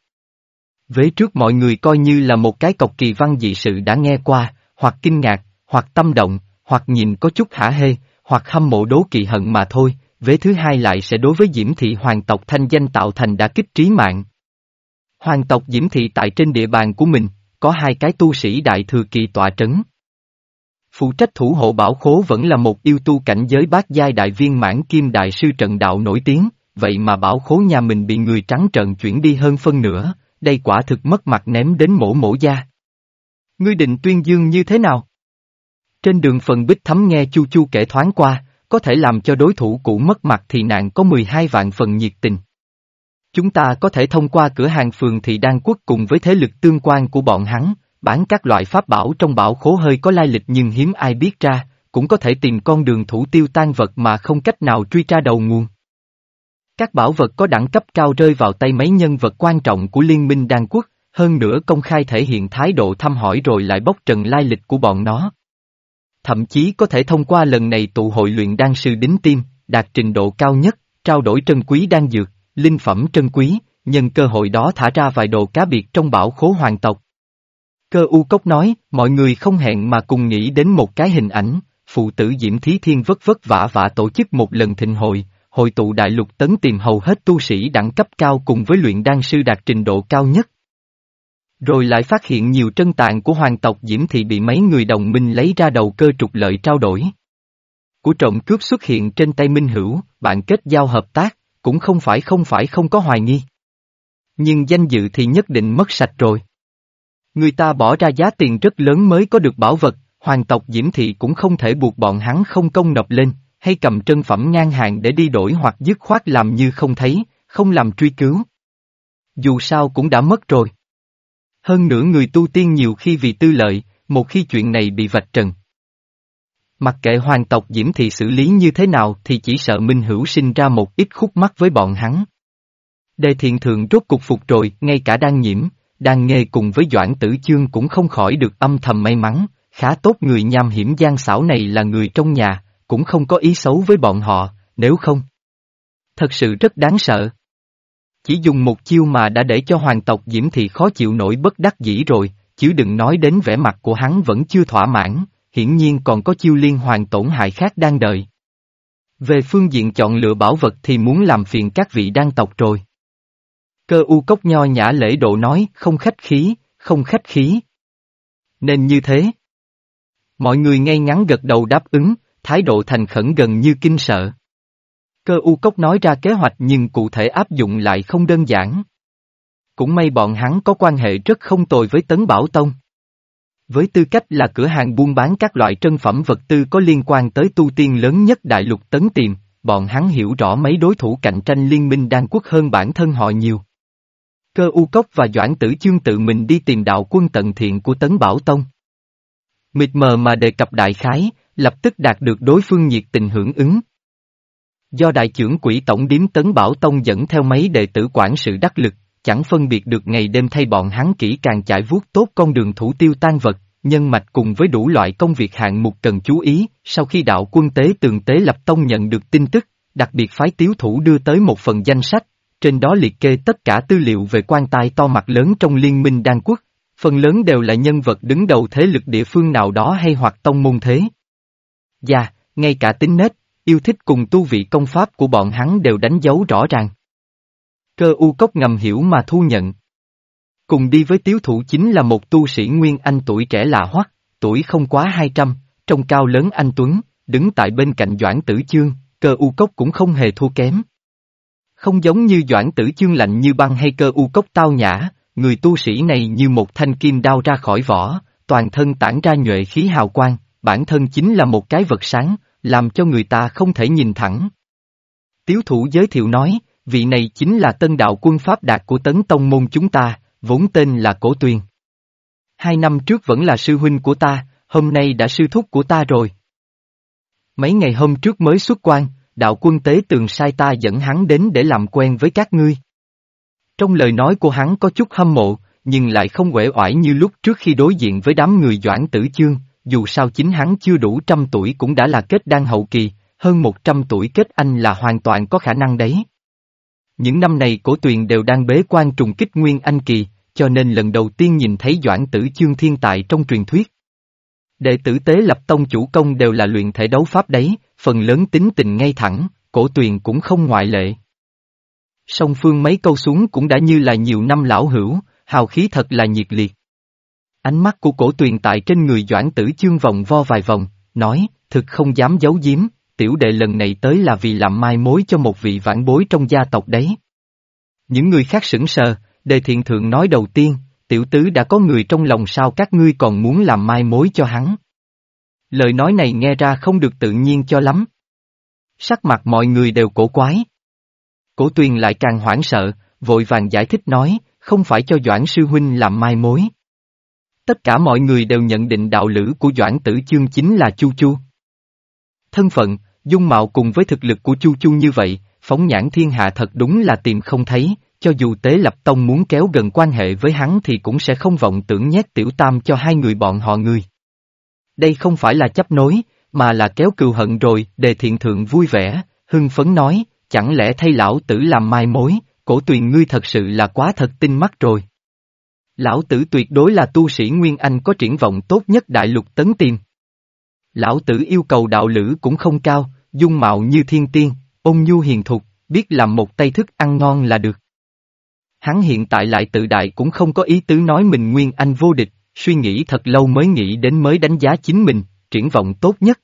Vế trước mọi người coi như là một cái cọc kỳ văn dị sự đã nghe qua, hoặc kinh ngạc, hoặc tâm động, hoặc nhìn có chút hả hê, hoặc hâm mộ đố kỵ hận mà thôi, vế thứ hai lại sẽ đối với Diễm Thị hoàng tộc thanh danh tạo thành đã kích trí mạng. Hoàng tộc Diễm Thị tại trên địa bàn của mình, có hai cái tu sĩ đại thừa kỳ tọa trấn. Phụ trách thủ hộ bảo khố vẫn là một yêu tu cảnh giới bát giai đại viên mãn kim đại sư trận đạo nổi tiếng, vậy mà bảo khố nhà mình bị người trắng trợn chuyển đi hơn phân nửa, đây quả thực mất mặt ném đến mổ mổ da. Ngươi định tuyên dương như thế nào? Trên đường phần bích thấm nghe Chu Chu kể thoáng qua, có thể làm cho đối thủ cũ mất mặt thì nạn có 12 vạn phần nhiệt tình. Chúng ta có thể thông qua cửa hàng phường thị đan quốc cùng với thế lực tương quan của bọn hắn, bán các loại pháp bảo trong bảo khố hơi có lai lịch nhưng hiếm ai biết ra, cũng có thể tìm con đường thủ tiêu tan vật mà không cách nào truy tra đầu nguồn. Các bảo vật có đẳng cấp cao rơi vào tay mấy nhân vật quan trọng của Liên minh Đan Quốc, hơn nữa công khai thể hiện thái độ thăm hỏi rồi lại bóc trần lai lịch của bọn nó. Thậm chí có thể thông qua lần này tụ hội luyện đan sư đính tim, đạt trình độ cao nhất, trao đổi trân quý đan dược, linh phẩm trân quý, nhân cơ hội đó thả ra vài đồ cá biệt trong bảo khố hoàng tộc. Cơ u cốc nói, mọi người không hẹn mà cùng nghĩ đến một cái hình ảnh, phụ tử Diễm Thí Thiên vất vất vả vả tổ chức một lần thịnh hội, hội tụ đại lục tấn tìm hầu hết tu sĩ đẳng cấp cao cùng với luyện đan sư đạt trình độ cao nhất. Rồi lại phát hiện nhiều trân tạng của hoàng tộc Diễm Thị bị mấy người đồng minh lấy ra đầu cơ trục lợi trao đổi. Của trộm cướp xuất hiện trên tay Minh Hữu, bạn kết giao hợp tác, cũng không phải không phải không có hoài nghi. Nhưng danh dự thì nhất định mất sạch rồi. Người ta bỏ ra giá tiền rất lớn mới có được bảo vật, hoàng tộc Diễm Thị cũng không thể buộc bọn hắn không công nộp lên, hay cầm trân phẩm ngang hàng để đi đổi hoặc dứt khoát làm như không thấy, không làm truy cứu. Dù sao cũng đã mất rồi. Hơn nữa người tu tiên nhiều khi vì tư lợi, một khi chuyện này bị vạch trần. Mặc kệ hoàng tộc Diễm Thị xử lý như thế nào thì chỉ sợ Minh Hữu sinh ra một ít khúc mắc với bọn hắn. Đề thiện thượng rốt cục phục rồi, ngay cả đang nhiễm, đang nghe cùng với Doãn Tử Chương cũng không khỏi được âm thầm may mắn, khá tốt người nham hiểm gian xảo này là người trong nhà, cũng không có ý xấu với bọn họ, nếu không. Thật sự rất đáng sợ. Chỉ dùng một chiêu mà đã để cho hoàng tộc Diễm Thị khó chịu nổi bất đắc dĩ rồi, chứ đừng nói đến vẻ mặt của hắn vẫn chưa thỏa mãn, hiển nhiên còn có chiêu liên hoàn tổn hại khác đang đợi. Về phương diện chọn lựa bảo vật thì muốn làm phiền các vị đan tộc rồi. Cơ u cốc nho nhã lễ độ nói, không khách khí, không khách khí. Nên như thế. Mọi người ngay ngắn gật đầu đáp ứng, thái độ thành khẩn gần như kinh sợ. Cơ u cốc nói ra kế hoạch nhưng cụ thể áp dụng lại không đơn giản. Cũng may bọn hắn có quan hệ rất không tồi với Tấn Bảo Tông. Với tư cách là cửa hàng buôn bán các loại trân phẩm vật tư có liên quan tới tu tiên lớn nhất đại lục Tấn Tiềm, bọn hắn hiểu rõ mấy đối thủ cạnh tranh liên minh đan quốc hơn bản thân họ nhiều. Cơ U Cốc và Doãn Tử Chương tự mình đi tìm đạo quân tận thiện của Tấn Bảo Tông. Mịt mờ mà đề cập đại khái, lập tức đạt được đối phương nhiệt tình hưởng ứng. Do đại trưởng quỹ tổng điếm Tấn Bảo Tông dẫn theo mấy đệ tử quản sự đắc lực, chẳng phân biệt được ngày đêm thay bọn hắn kỹ càng trải vuốt tốt con đường thủ tiêu tan vật, nhân mạch cùng với đủ loại công việc hạng mục cần chú ý, sau khi đạo quân tế tường tế lập tông nhận được tin tức, đặc biệt phái tiếu thủ đưa tới một phần danh sách, trên đó liệt kê tất cả tư liệu về quan tài to mặt lớn trong liên minh đan quốc, phần lớn đều là nhân vật đứng đầu thế lực địa phương nào đó hay hoặc tông môn thế. và ngay cả tính nết, yêu thích cùng tu vị công pháp của bọn hắn đều đánh dấu rõ ràng. Cơ u cốc ngầm hiểu mà thu nhận. Cùng đi với tiếu thủ chính là một tu sĩ Nguyên Anh tuổi trẻ lạ hoắc, tuổi không quá 200, trông cao lớn anh Tuấn, đứng tại bên cạnh Doãn Tử Chương, cơ u cốc cũng không hề thua kém. Không giống như Doãn Tử Chương lạnh như băng hay cơ u cốc tao nhã, người tu sĩ này như một thanh kim đao ra khỏi vỏ, toàn thân tản ra nhuệ khí hào quang, bản thân chính là một cái vật sáng, làm cho người ta không thể nhìn thẳng. Tiếu thủ giới thiệu nói, vị này chính là tân đạo quân Pháp Đạt của tấn tông môn chúng ta, vốn tên là Cổ Tuyền. Hai năm trước vẫn là sư huynh của ta, hôm nay đã sư thúc của ta rồi. Mấy ngày hôm trước mới xuất quan, đạo quân tế tường sai ta dẫn hắn đến để làm quen với các ngươi. Trong lời nói của hắn có chút hâm mộ, nhưng lại không uể oải như lúc trước khi đối diện với đám người doãn tử chương, dù sao chính hắn chưa đủ trăm tuổi cũng đã là kết đan hậu kỳ, hơn một trăm tuổi kết anh là hoàn toàn có khả năng đấy. Những năm này cổ tuyền đều đang bế quan trùng kích nguyên anh kỳ, cho nên lần đầu tiên nhìn thấy doãn tử chương thiên tại trong truyền thuyết. Đệ tử tế lập tông chủ công đều là luyện thể đấu pháp đấy, phần lớn tính tình ngay thẳng, cổ tuyền cũng không ngoại lệ. Song phương mấy câu xuống cũng đã như là nhiều năm lão hữu, hào khí thật là nhiệt liệt. Ánh mắt của cổ tuyền tại trên người doãn tử chương vòng vo vài vòng, nói, thực không dám giấu giếm, tiểu đệ lần này tới là vì làm mai mối cho một vị vãn bối trong gia tộc đấy. Những người khác sững sờ, đề thiện thượng nói đầu tiên, tiểu tứ đã có người trong lòng sao các ngươi còn muốn làm mai mối cho hắn. Lời nói này nghe ra không được tự nhiên cho lắm. Sắc mặt mọi người đều cổ quái. Cổ tuyền lại càng hoảng sợ, vội vàng giải thích nói, không phải cho Doãn Sư Huynh làm mai mối. Tất cả mọi người đều nhận định đạo lữ của Doãn Tử Chương chính là Chu Chu. Thân phận, dung mạo cùng với thực lực của Chu Chu như vậy, phóng nhãn thiên hạ thật đúng là tìm không thấy, cho dù Tế Lập Tông muốn kéo gần quan hệ với hắn thì cũng sẽ không vọng tưởng nhét tiểu tam cho hai người bọn họ người. Đây không phải là chấp nối, mà là kéo cừu hận rồi, đề thiện thượng vui vẻ, hưng phấn nói, chẳng lẽ thay lão tử làm mai mối, cổ tuyền ngươi thật sự là quá thật tinh mắt rồi. Lão tử tuyệt đối là tu sĩ Nguyên Anh có triển vọng tốt nhất đại lục tấn tiền Lão tử yêu cầu đạo lữ cũng không cao, dung mạo như thiên tiên, ôn nhu hiền thục, biết làm một tay thức ăn ngon là được. Hắn hiện tại lại tự đại cũng không có ý tứ nói mình nguyên anh vô địch, suy nghĩ thật lâu mới nghĩ đến mới đánh giá chính mình, triển vọng tốt nhất.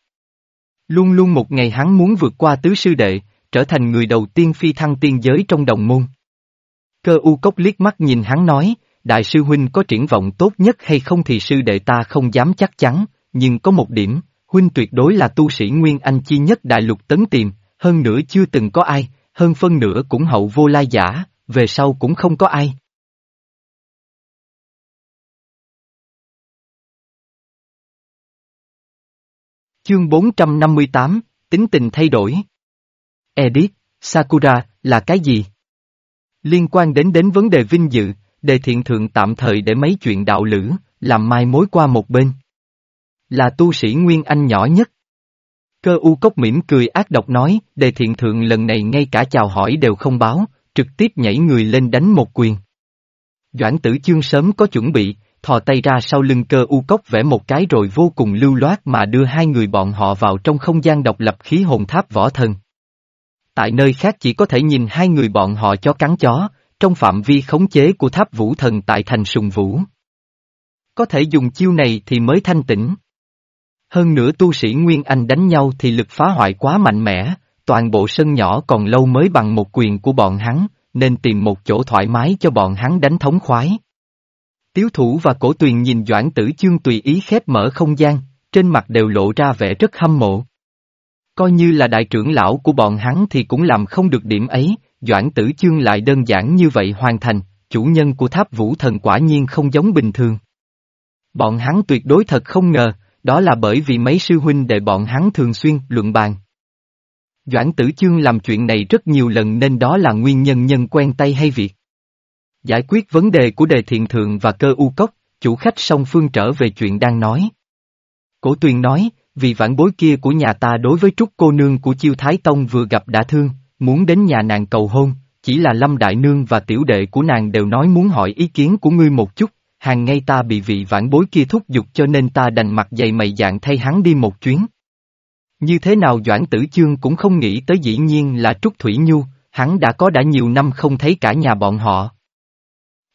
Luôn luôn một ngày hắn muốn vượt qua tứ sư đệ, trở thành người đầu tiên phi thăng tiên giới trong đồng môn. Cơ u cốc liếc mắt nhìn hắn nói, đại sư huynh có triển vọng tốt nhất hay không thì sư đệ ta không dám chắc chắn, nhưng có một điểm, huynh tuyệt đối là tu sĩ Nguyên Anh chi nhất đại lục tấn tìm, hơn nữa chưa từng có ai, hơn phân nửa cũng hậu vô lai giả, về sau cũng không có ai. Chương 458, tính tình thay đổi. Edith, Sakura, là cái gì? Liên quan đến đến vấn đề vinh dự, đề thiện thượng tạm thời để mấy chuyện đạo lữ, làm mai mối qua một bên. Là tu sĩ Nguyên Anh nhỏ nhất. Cơ u cốc mỉm cười ác độc nói, đề thiện thượng lần này ngay cả chào hỏi đều không báo, trực tiếp nhảy người lên đánh một quyền. Doãn tử chương sớm có chuẩn bị, thò tay ra sau lưng cơ u cốc vẽ một cái rồi vô cùng lưu loát mà đưa hai người bọn họ vào trong không gian độc lập khí hồn tháp võ thần. Tại nơi khác chỉ có thể nhìn hai người bọn họ cho cắn chó, trong phạm vi khống chế của tháp vũ thần tại thành sùng vũ. Có thể dùng chiêu này thì mới thanh tĩnh. Hơn nữa tu sĩ Nguyên Anh đánh nhau thì lực phá hoại quá mạnh mẽ, toàn bộ sân nhỏ còn lâu mới bằng một quyền của bọn hắn, nên tìm một chỗ thoải mái cho bọn hắn đánh thống khoái. Tiếu thủ và cổ tuyền nhìn Doãn Tử Chương tùy ý khép mở không gian, trên mặt đều lộ ra vẻ rất hâm mộ. Coi như là đại trưởng lão của bọn hắn thì cũng làm không được điểm ấy, Doãn Tử Chương lại đơn giản như vậy hoàn thành, chủ nhân của tháp vũ thần quả nhiên không giống bình thường. Bọn hắn tuyệt đối thật không ngờ, đó là bởi vì mấy sư huynh đệ bọn hắn thường xuyên luận bàn. Doãn Tử Chương làm chuyện này rất nhiều lần nên đó là nguyên nhân nhân quen tay hay việc. Giải quyết vấn đề của đề thiện thượng và cơ u cốc, chủ khách song phương trở về chuyện đang nói. Cổ tuyền nói, vì vãn bối kia của nhà ta đối với trúc cô nương của chiêu thái tông vừa gặp đã thương, muốn đến nhà nàng cầu hôn, chỉ là lâm đại nương và tiểu đệ của nàng đều nói muốn hỏi ý kiến của ngươi một chút, hàng ngay ta bị vị vãn bối kia thúc giục cho nên ta đành mặt dày mày dạng thay hắn đi một chuyến. Như thế nào Doãn Tử Chương cũng không nghĩ tới dĩ nhiên là Trúc Thủy Nhu, hắn đã có đã nhiều năm không thấy cả nhà bọn họ.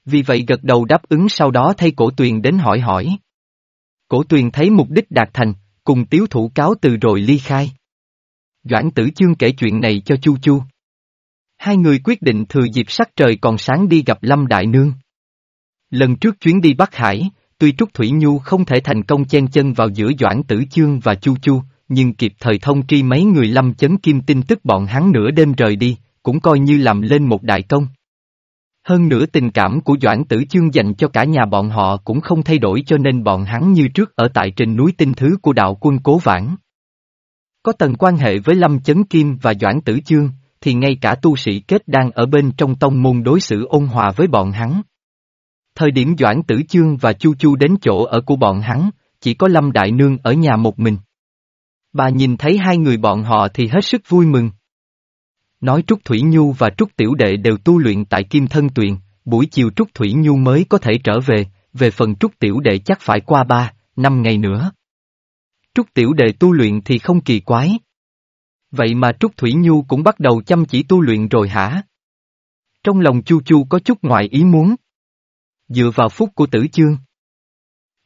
Vì vậy gật đầu đáp ứng sau đó thay cổ tuyền đến hỏi hỏi. Cổ tuyền thấy mục đích đạt thành, cùng tiếu thủ cáo từ rồi ly khai. Doãn tử chương kể chuyện này cho Chu Chu. Hai người quyết định thừa dịp sắc trời còn sáng đi gặp Lâm Đại Nương. Lần trước chuyến đi Bắc Hải, tuy Trúc Thủy Nhu không thể thành công chen chân vào giữa Doãn Tử Chương và Chu Chu, nhưng kịp thời thông tri mấy người Lâm chấn kim tin tức bọn hắn nửa đêm rời đi, cũng coi như làm lên một đại công. Hơn nữa tình cảm của Doãn Tử Chương dành cho cả nhà bọn họ cũng không thay đổi cho nên bọn hắn như trước ở tại trên núi tinh thứ của đạo quân Cố Vãn. Có tầng quan hệ với Lâm Chấn Kim và Doãn Tử Chương, thì ngay cả tu sĩ kết đang ở bên trong tông môn đối xử ôn hòa với bọn hắn. Thời điểm Doãn Tử Chương và Chu Chu đến chỗ ở của bọn hắn, chỉ có Lâm Đại Nương ở nhà một mình. Bà nhìn thấy hai người bọn họ thì hết sức vui mừng. Nói Trúc Thủy Nhu và Trúc Tiểu Đệ đều tu luyện tại Kim Thân Tuyền, buổi chiều Trúc Thủy Nhu mới có thể trở về, về phần Trúc Tiểu Đệ chắc phải qua ba, năm ngày nữa. Trúc Tiểu Đệ tu luyện thì không kỳ quái. Vậy mà Trúc Thủy Nhu cũng bắt đầu chăm chỉ tu luyện rồi hả? Trong lòng Chu Chu có chút ngoài ý muốn. Dựa vào phúc của tử chương.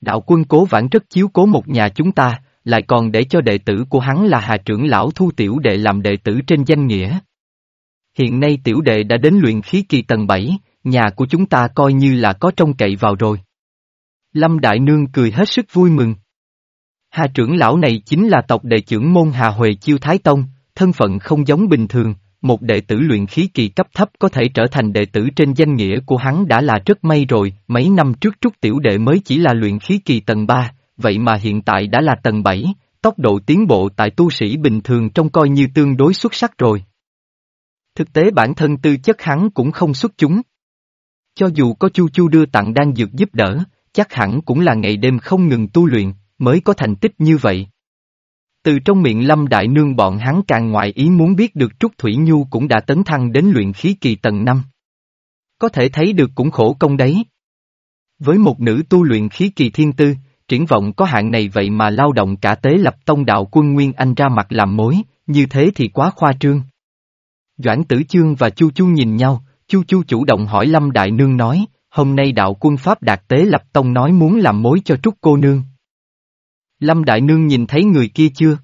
Đạo quân cố vãn rất chiếu cố một nhà chúng ta, lại còn để cho đệ tử của hắn là Hà trưởng lão thu tiểu đệ làm đệ tử trên danh nghĩa. Hiện nay tiểu đệ đã đến luyện khí kỳ tầng 7, nhà của chúng ta coi như là có trông cậy vào rồi. Lâm Đại Nương cười hết sức vui mừng. Hà trưởng lão này chính là tộc đệ trưởng môn Hà Huệ Chiêu Thái Tông, thân phận không giống bình thường, một đệ tử luyện khí kỳ cấp thấp có thể trở thành đệ tử trên danh nghĩa của hắn đã là rất may rồi, mấy năm trước trúc tiểu đệ mới chỉ là luyện khí kỳ tầng 3, vậy mà hiện tại đã là tầng 7, tốc độ tiến bộ tại tu sĩ bình thường trông coi như tương đối xuất sắc rồi. Thực tế bản thân tư chất hắn cũng không xuất chúng. Cho dù có Chu Chu đưa tặng đang dược giúp đỡ, chắc hẳn cũng là ngày đêm không ngừng tu luyện, mới có thành tích như vậy. Từ trong miệng Lâm Đại Nương bọn hắn càng ngoại ý muốn biết được Trúc Thủy Nhu cũng đã tấn thăng đến luyện khí kỳ tầng 5. Có thể thấy được cũng khổ công đấy. Với một nữ tu luyện khí kỳ thiên tư, triển vọng có hạn này vậy mà lao động cả tế lập tông đạo quân Nguyên Anh ra mặt làm mối, như thế thì quá khoa trương. Doãn Tử Chương và Chu Chu nhìn nhau, Chu Chu chủ động hỏi Lâm Đại Nương nói, hôm nay đạo quân Pháp Đạt Tế Lập Tông nói muốn làm mối cho Trúc cô nương. Lâm Đại Nương nhìn thấy người kia chưa?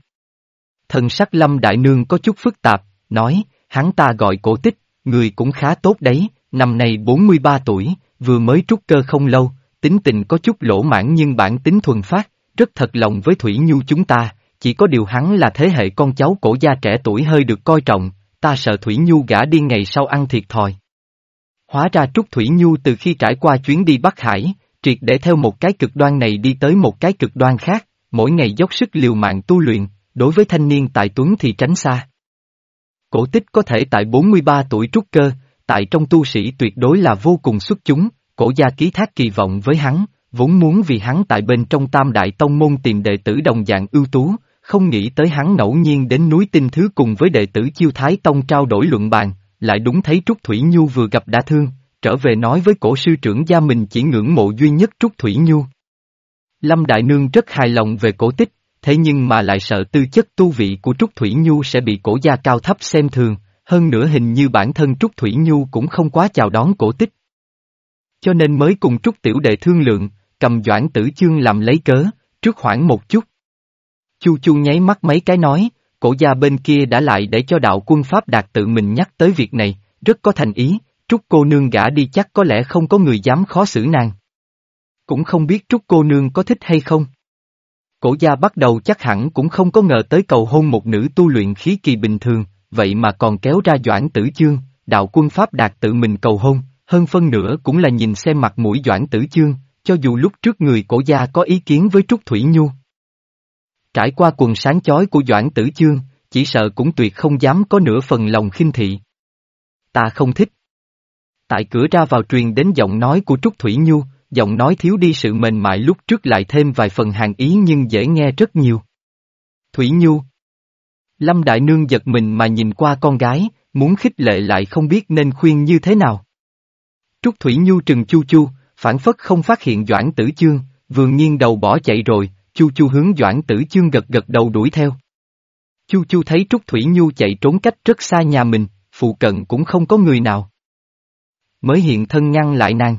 Thần sắc Lâm Đại Nương có chút phức tạp, nói, hắn ta gọi cổ tích, người cũng khá tốt đấy, năm nay 43 tuổi, vừa mới trúc cơ không lâu, tính tình có chút lỗ mãn nhưng bản tính thuần phát, rất thật lòng với Thủy Nhu chúng ta, chỉ có điều hắn là thế hệ con cháu cổ gia trẻ tuổi hơi được coi trọng, ta sợ Thủy Nhu gã đi ngày sau ăn thiệt thòi. Hóa ra Trúc Thủy Nhu từ khi trải qua chuyến đi Bắc Hải, triệt để theo một cái cực đoan này đi tới một cái cực đoan khác, mỗi ngày dốc sức liều mạng tu luyện, đối với thanh niên tài Tuấn thì tránh xa. Cổ tích có thể tại 43 tuổi trúc cơ, tại trong tu sĩ tuyệt đối là vô cùng xuất chúng, cổ gia ký thác kỳ vọng với hắn, vốn muốn vì hắn tại bên trong tam đại tông môn tìm đệ tử đồng dạng ưu tú, không nghĩ tới hắn ngẫu nhiên đến núi tinh thứ cùng với đệ tử chiêu thái tông trao đổi luận bàn, lại đúng thấy Trúc Thủy Nhu vừa gặp đã thương, trở về nói với cổ sư trưởng gia mình chỉ ngưỡng mộ duy nhất Trúc Thủy Nhu. Lâm Đại Nương rất hài lòng về cổ tích, thế nhưng mà lại sợ tư chất tu vị của Trúc Thủy Nhu sẽ bị cổ gia cao thấp xem thường, hơn nữa hình như bản thân Trúc Thủy Nhu cũng không quá chào đón cổ tích. Cho nên mới cùng Trúc Tiểu Đệ thương lượng, cầm Doãn Tử Chương làm lấy cớ, trước khoảng một chút. Chu Chu nháy mắt mấy cái nói, cổ gia bên kia đã lại để cho đạo quân Pháp Đạt tự mình nhắc tới việc này, rất có thành ý, Trúc cô nương gả đi chắc có lẽ không có người dám khó xử nàng. Cũng không biết Trúc cô nương có thích hay không. Cổ gia bắt đầu chắc hẳn cũng không có ngờ tới cầu hôn một nữ tu luyện khí kỳ bình thường, vậy mà còn kéo ra Doãn Tử Chương, đạo quân Pháp Đạt tự mình cầu hôn, hơn phân nửa cũng là nhìn xem mặt mũi Doãn Tử Chương, cho dù lúc trước người cổ gia có ý kiến với Trúc Thủy Nhu. Trải qua quần sáng chói của Doãn Tử Chương, chỉ sợ cũng tuyệt không dám có nửa phần lòng khinh thị. Ta không thích. Tại cửa ra vào truyền đến giọng nói của Trúc Thủy Nhu, giọng nói thiếu đi sự mềm mại lúc trước lại thêm vài phần hàng ý nhưng dễ nghe rất nhiều. Thủy Nhu Lâm Đại Nương giật mình mà nhìn qua con gái, muốn khích lệ lại không biết nên khuyên như thế nào. Trúc Thủy Nhu trừng chu chu, phản phất không phát hiện Doãn Tử Chương, vừa nhiên đầu bỏ chạy rồi, chu chu hướng Doãn Tử Chương gật gật đầu đuổi theo. Chu chu thấy Trúc Thủy Nhu chạy trốn cách rất xa nhà mình, phụ cận cũng không có người nào. Mới hiện thân ngăn lại nàng.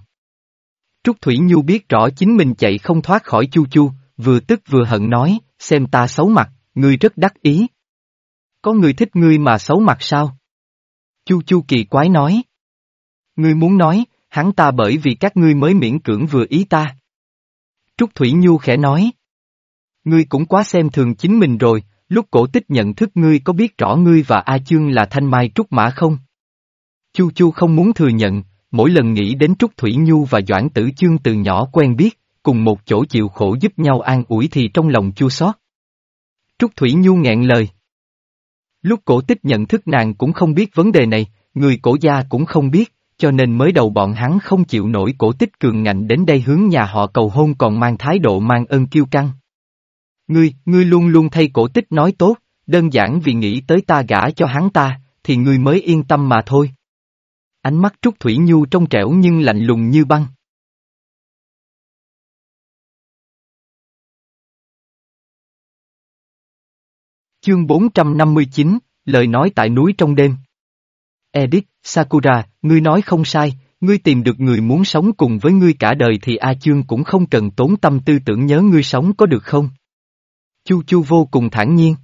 Trúc Thủy Nhu biết rõ chính mình chạy không thoát khỏi Chu Chu, vừa tức vừa hận nói, xem ta xấu mặt, ngươi rất đắc ý. Có người thích ngươi mà xấu mặt sao? Chu Chu kỳ quái nói. Ngươi muốn nói, hắn ta bởi vì các ngươi mới miễn cưỡng vừa ý ta. Trúc Thủy Nhu khẽ nói. Ngươi cũng quá xem thường chính mình rồi, lúc cổ tích nhận thức ngươi có biết rõ ngươi và A Chương là thanh mai trúc mã không? Chu Chu không muốn thừa nhận, mỗi lần nghĩ đến Trúc Thủy Nhu và Doãn Tử Chương từ nhỏ quen biết, cùng một chỗ chịu khổ giúp nhau an ủi thì trong lòng chua xót. Trúc Thủy Nhu nghẹn lời. Lúc cổ tích nhận thức nàng cũng không biết vấn đề này, người cổ gia cũng không biết, cho nên mới đầu bọn hắn không chịu nổi cổ tích cường ngạnh đến đây hướng nhà họ cầu hôn còn mang thái độ mang ơn kiêu căng. Ngươi, ngươi luôn luôn thay cổ tích nói tốt, đơn giản vì nghĩ tới ta gả cho hắn ta, thì ngươi mới yên tâm mà thôi. Ánh mắt Trúc Thủy Nhu trong trẻo nhưng lạnh lùng như băng. Chương 459, lời nói tại núi trong đêm. Edith, Sakura, ngươi nói không sai, ngươi tìm được người muốn sống cùng với ngươi cả đời thì A Chương cũng không cần tốn tâm tư tưởng nhớ ngươi sống có được không? Chu Chu vô cùng thản nhiên.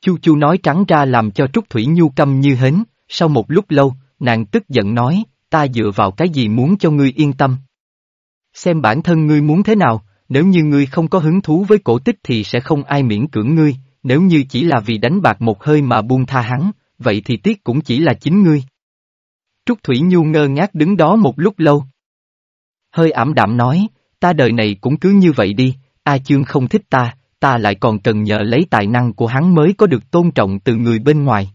Chu Chu nói trắng ra làm cho Trúc Thủy Nhu câm như hến, sau một lúc lâu, nàng tức giận nói, ta dựa vào cái gì muốn cho ngươi yên tâm. Xem bản thân ngươi muốn thế nào, nếu như ngươi không có hứng thú với cổ tích thì sẽ không ai miễn cưỡng ngươi, nếu như chỉ là vì đánh bạc một hơi mà buông tha hắn, vậy thì tiếc cũng chỉ là chính ngươi. Trúc Thủy Nhu ngơ ngác đứng đó một lúc lâu. Hơi ảm đạm nói, ta đời này cũng cứ như vậy đi, A Chương không thích ta, ta lại còn cần nhờ lấy tài năng của hắn mới có được tôn trọng từ người bên ngoài.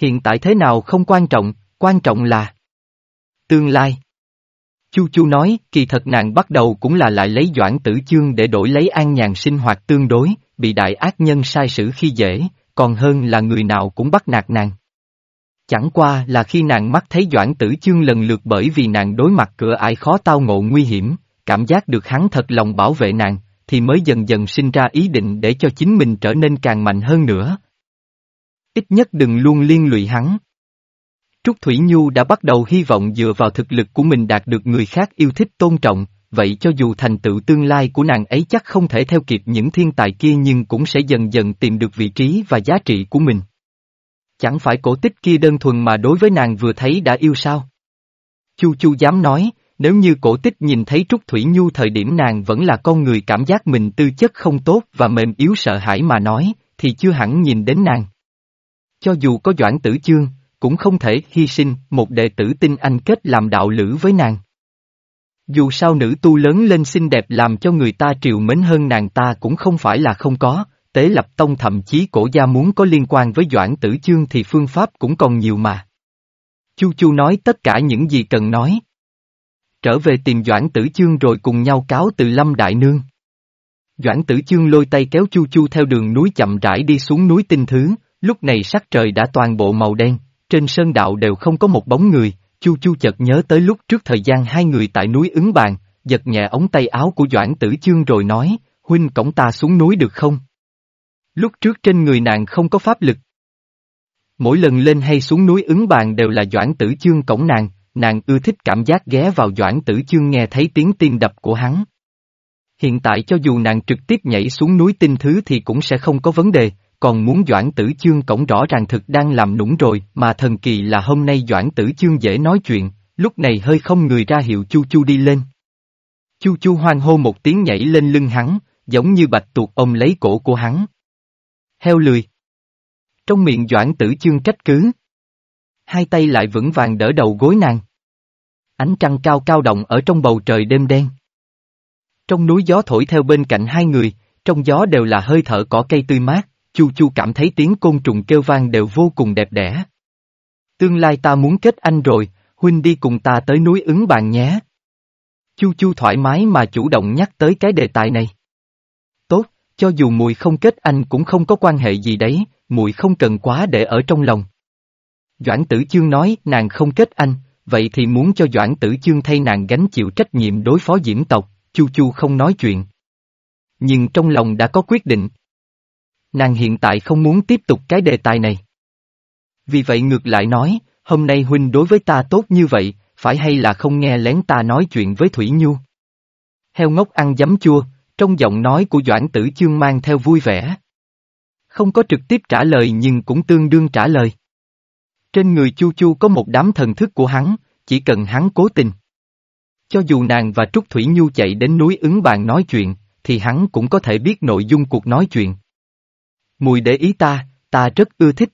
Hiện tại thế nào không quan trọng, quan trọng là tương lai. Chu Chu nói, kỳ thật nàng bắt đầu cũng là lại lấy doãn tử chương để đổi lấy an nhàn sinh hoạt tương đối, bị đại ác nhân sai sử khi dễ, còn hơn là người nào cũng bắt nạt nàng. Chẳng qua là khi nàng mắt thấy doãn tử chương lần lượt bởi vì nàng đối mặt cửa ải khó tao ngộ nguy hiểm, cảm giác được hắn thật lòng bảo vệ nàng, thì mới dần dần sinh ra ý định để cho chính mình trở nên càng mạnh hơn nữa. Ít nhất đừng luôn liên lụy hắn. Trúc Thủy Nhu đã bắt đầu hy vọng dựa vào thực lực của mình đạt được người khác yêu thích tôn trọng, vậy cho dù thành tựu tương lai của nàng ấy chắc không thể theo kịp những thiên tài kia nhưng cũng sẽ dần dần tìm được vị trí và giá trị của mình. Chẳng phải cổ tích kia đơn thuần mà đối với nàng vừa thấy đã yêu sao? Chu Chu dám nói, nếu như cổ tích nhìn thấy Trúc Thủy Nhu thời điểm nàng vẫn là con người cảm giác mình tư chất không tốt và mềm yếu sợ hãi mà nói, thì chưa hẳn nhìn đến nàng. Cho dù có Doãn Tử Chương, cũng không thể hy sinh một đệ tử tinh anh kết làm đạo lữ với nàng. Dù sao nữ tu lớn lên xinh đẹp làm cho người ta triều mến hơn nàng ta cũng không phải là không có, tế lập tông thậm chí cổ gia muốn có liên quan với Doãn Tử Chương thì phương pháp cũng còn nhiều mà. Chu Chu nói tất cả những gì cần nói. Trở về tìm Doãn Tử Chương rồi cùng nhau cáo từ Lâm Đại Nương. Doãn Tử Chương lôi tay kéo Chu Chu theo đường núi chậm rãi đi xuống núi tinh thứ, lúc này sắc trời đã toàn bộ màu đen, trên sơn đạo đều không có một bóng người, Chu Chu chợt nhớ tới lúc trước thời gian hai người tại núi ứng bàn, giật nhẹ ống tay áo của Doãn Tử Chương rồi nói, huynh cổng ta xuống núi được không? Lúc trước trên người nàng không có pháp lực. Mỗi lần lên hay xuống núi ứng bàn đều là Doãn Tử Chương cổng nàng, nàng ưa thích cảm giác ghé vào Doãn Tử Chương nghe thấy tiếng tim đập của hắn. Hiện tại cho dù nàng trực tiếp nhảy xuống núi tinh thứ thì cũng sẽ không có vấn đề, còn muốn Doãn Tử Chương cổng rõ ràng thực đang làm nũng rồi, mà thần kỳ là hôm nay Doãn Tử Chương dễ nói chuyện, lúc này hơi không người ra hiệu Chu Chu đi lên. Chu Chu hoang hô một tiếng nhảy lên lưng hắn, giống như bạch tuột ôm lấy cổ của hắn. Heo lười. Trong miệng Doãn Tử Chương trách cứ. Hai tay lại vững vàng đỡ đầu gối nàng. Ánh trăng cao cao động ở trong bầu trời đêm đen. Trong núi gió thổi theo bên cạnh hai người, trong gió đều là hơi thở cỏ cây tươi mát, Chu Chu cảm thấy tiếng côn trùng kêu vang đều vô cùng đẹp đẽ. Tương lai ta muốn kết anh rồi, huynh đi cùng ta tới núi ứng bàn nhé. Chu Chu thoải mái mà chủ động nhắc tới cái đề tài này. Tốt, cho dù mùi không kết anh cũng không có quan hệ gì đấy, mùi không cần quá để ở trong lòng. Doãn tử chương nói nàng không kết anh, vậy thì muốn cho Doãn tử chương thay nàng gánh chịu trách nhiệm đối phó diễm tộc, Chu Chu không nói chuyện. Nhưng trong lòng đã có quyết định. Nàng hiện tại không muốn tiếp tục cái đề tài này. Vì vậy ngược lại nói, hôm nay huynh đối với ta tốt như vậy, phải hay là không nghe lén ta nói chuyện với Thủy Nhu? Heo ngốc ăn giấm chua, trong giọng nói của Doãn Tử Chương mang theo vui vẻ. Không có trực tiếp trả lời nhưng cũng tương đương trả lời. Trên người Chu Chu có một đám thần thức của hắn, chỉ cần hắn cố tình. Cho dù nàng và Trúc Thủy Nhu chạy đến núi ứng bàn nói chuyện, thì hắn cũng có thể biết nội dung cuộc nói chuyện. Mùi để ý ta, ta rất ưa thích.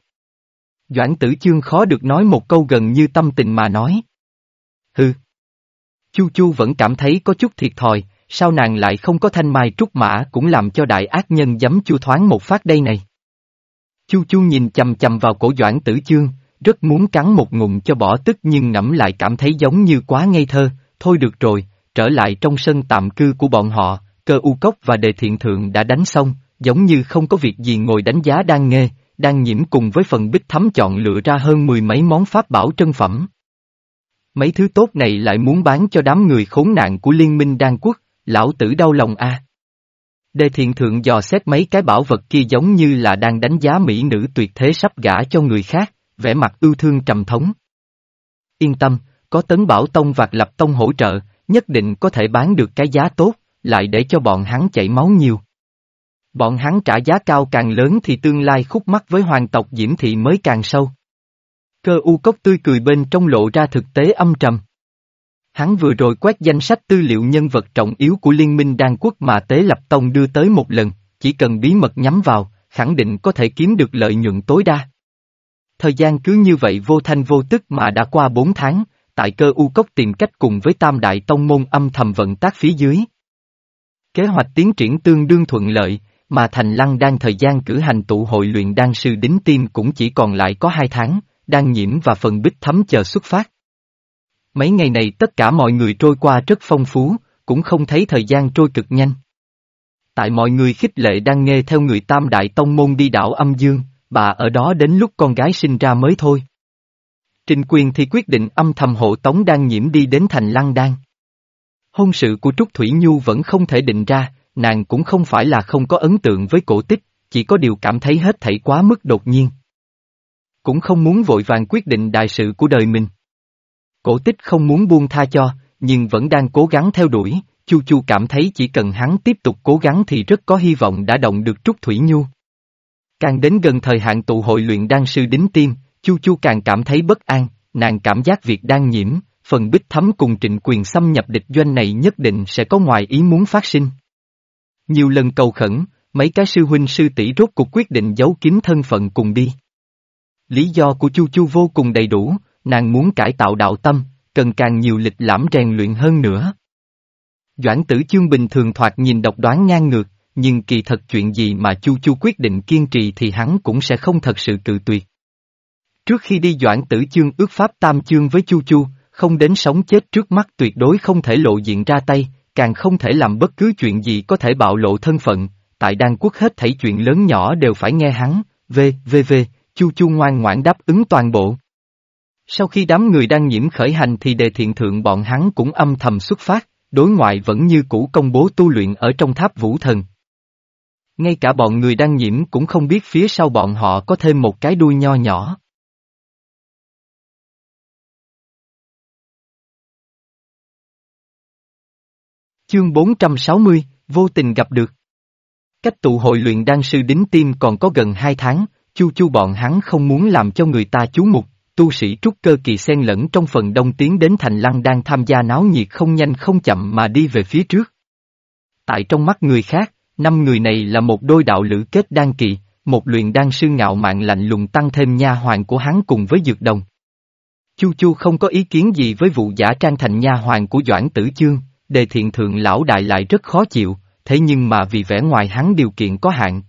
Doãn tử chương khó được nói một câu gần như tâm tình mà nói. Hừ. Chu Chu vẫn cảm thấy có chút thiệt thòi, sao nàng lại không có thanh mai trúc mã cũng làm cho đại ác nhân dám chu thoáng một phát đây này. Chu Chu nhìn chầm chầm vào cổ Doãn Tử Chương, rất muốn cắn một ngụm cho bỏ tức nhưng ngẫm lại cảm thấy giống như quá ngây thơ, thôi được rồi, trở lại trong sân tạm cư của bọn họ, cơ u cốc và đề thiện thượng đã đánh xong, giống như không có việc gì ngồi đánh giá đang nghe, đang nhiễm cùng với phần bích thắm chọn lựa ra hơn mười mấy món pháp bảo trân phẩm. Mấy thứ tốt này lại muốn bán cho đám người khốn nạn của liên minh đan quốc, lão tử đau lòng a. Đề thiện thượng dò xét mấy cái bảo vật kia giống như là đang đánh giá mỹ nữ tuyệt thế sắp gả cho người khác, vẻ mặt ưu thương trầm thống. Yên tâm, có tấn bảo tông vạc lập tông hỗ trợ, nhất định có thể bán được cái giá tốt, lại để cho bọn hắn chảy máu nhiều. Bọn hắn trả giá cao càng lớn thì tương lai khúc mắc với hoàng tộc Diễm Thị mới càng sâu. Cơ u cốc tươi cười bên trong lộ ra thực tế âm trầm. Hắn vừa rồi quét danh sách tư liệu nhân vật trọng yếu của Liên minh Đan Quốc mà Tế Lập Tông đưa tới một lần, chỉ cần bí mật nhắm vào, khẳng định có thể kiếm được lợi nhuận tối đa. Thời gian cứ như vậy vô thanh vô tức mà đã qua bốn tháng, tại cơ u cốc tìm cách cùng với Tam Đại Tông môn âm thầm vận tác phía dưới. Kế hoạch tiến triển tương đương thuận lợi, mà Thành Lăng đang thời gian cử hành tụ hội luyện đan sư đính tim cũng chỉ còn lại có hai tháng, đang nhiễm và phần bích thấm chờ xuất phát. Mấy ngày này tất cả mọi người trôi qua rất phong phú, cũng không thấy thời gian trôi cực nhanh. Tại mọi người khích lệ đang nghe theo người Tam Đại Tông Môn đi đảo âm dương, bà ở đó đến lúc con gái sinh ra mới thôi. Trình quyền thì quyết định âm thầm hộ tống đang nhiễm đi đến thành lăng đan. Hôn sự của Trúc Thủy Nhu vẫn không thể định ra, nàng cũng không phải là không có ấn tượng với cổ tích, chỉ có điều cảm thấy hết thảy quá mức đột nhiên. Cũng không muốn vội vàng quyết định đại sự của đời mình. Cổ tích không muốn buông tha cho, nhưng vẫn đang cố gắng theo đuổi, Chu Chu cảm thấy chỉ cần hắn tiếp tục cố gắng thì rất có hy vọng đã động được Trúc Thủy Nhu. Càng đến gần thời hạn tụ hội luyện đan sư đính tim, Chu Chu càng cảm thấy bất an, nàng cảm giác việc đang nhiễm, phần bích thấm cùng trịnh quyền xâm nhập địch doanh này nhất định sẽ có ngoài ý muốn phát sinh. Nhiều lần cầu khẩn, mấy cái sư huynh sư tỷ rốt cuộc quyết định giấu kín thân phận cùng đi. Lý do của Chu Chu vô cùng đầy đủ, nàng muốn cải tạo đạo tâm, cần càng nhiều lịch lãm rèn luyện hơn nữa. Doãn tử chương bình thường thoạt nhìn độc đoán ngang ngược, nhưng kỳ thật chuyện gì mà Chu Chu quyết định kiên trì thì hắn cũng sẽ không thật sự cự tuyệt. Trước khi đi Doãn tử chương ước pháp tam chương với Chu Chu, không đến sống chết trước mắt tuyệt đối không thể lộ diện ra tay, càng không thể làm bất cứ chuyện gì có thể bạo lộ thân phận, tại đan quốc hết thảy chuyện lớn nhỏ đều phải nghe hắn, v, v, v, Chu Chu ngoan ngoãn đáp ứng toàn bộ. Sau khi đám người đang nhiễm khởi hành thì đề thiện thượng bọn hắn cũng âm thầm xuất phát, đối ngoại vẫn như cũ công bố tu luyện ở trong tháp vũ thần. Ngay cả bọn người đang nhiễm cũng không biết phía sau bọn họ có thêm một cái đuôi nho nhỏ. Chương 460, vô tình gặp được. Cách tụ hội luyện đan sư đính tim còn có gần hai tháng, chu chu bọn hắn không muốn làm cho người ta chú mục, tu sĩ trúc cơ kỳ xen lẫn trong phần đông tiến đến thành lăng đang tham gia náo nhiệt không nhanh không chậm mà đi về phía trước. Tại trong mắt người khác, năm người này là một đôi đạo lữ kết đan kỳ, một luyện đan sư ngạo mạn lạnh lùng tăng thêm nha hoàng của hắn cùng với dược đồng. Chu Chu không có ý kiến gì với vụ giả trang thành nha hoàng của Doãn Tử Chương, đề thiện thượng lão đại lại rất khó chịu, thế nhưng mà vì vẻ ngoài hắn điều kiện có hạn.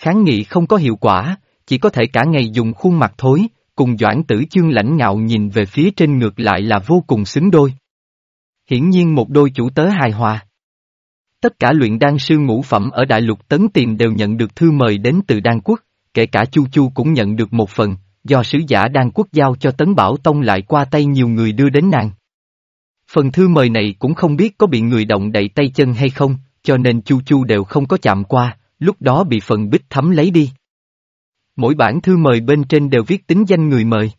Kháng nghị không có hiệu quả, chỉ có thể cả ngày dùng khuôn mặt thối, cùng Doãn Tử Chương lãnh ngạo nhìn về phía trên ngược lại là vô cùng xứng đôi. Hiển nhiên một đôi chủ tớ hài hòa. Tất cả luyện đan sư ngũ phẩm ở Đại Lục Tấn tiền đều nhận được thư mời đến từ Đan Quốc, kể cả Chu Chu cũng nhận được một phần, do sứ giả Đan Quốc giao cho Tấn Bảo Tông lại qua tay nhiều người đưa đến nàng. Phần thư mời này cũng không biết có bị người động đậy tay chân hay không, cho nên Chu Chu đều không có chạm qua, lúc đó bị phần bích thấm lấy đi. Mỗi bản thư mời bên trên đều viết tính danh người mời.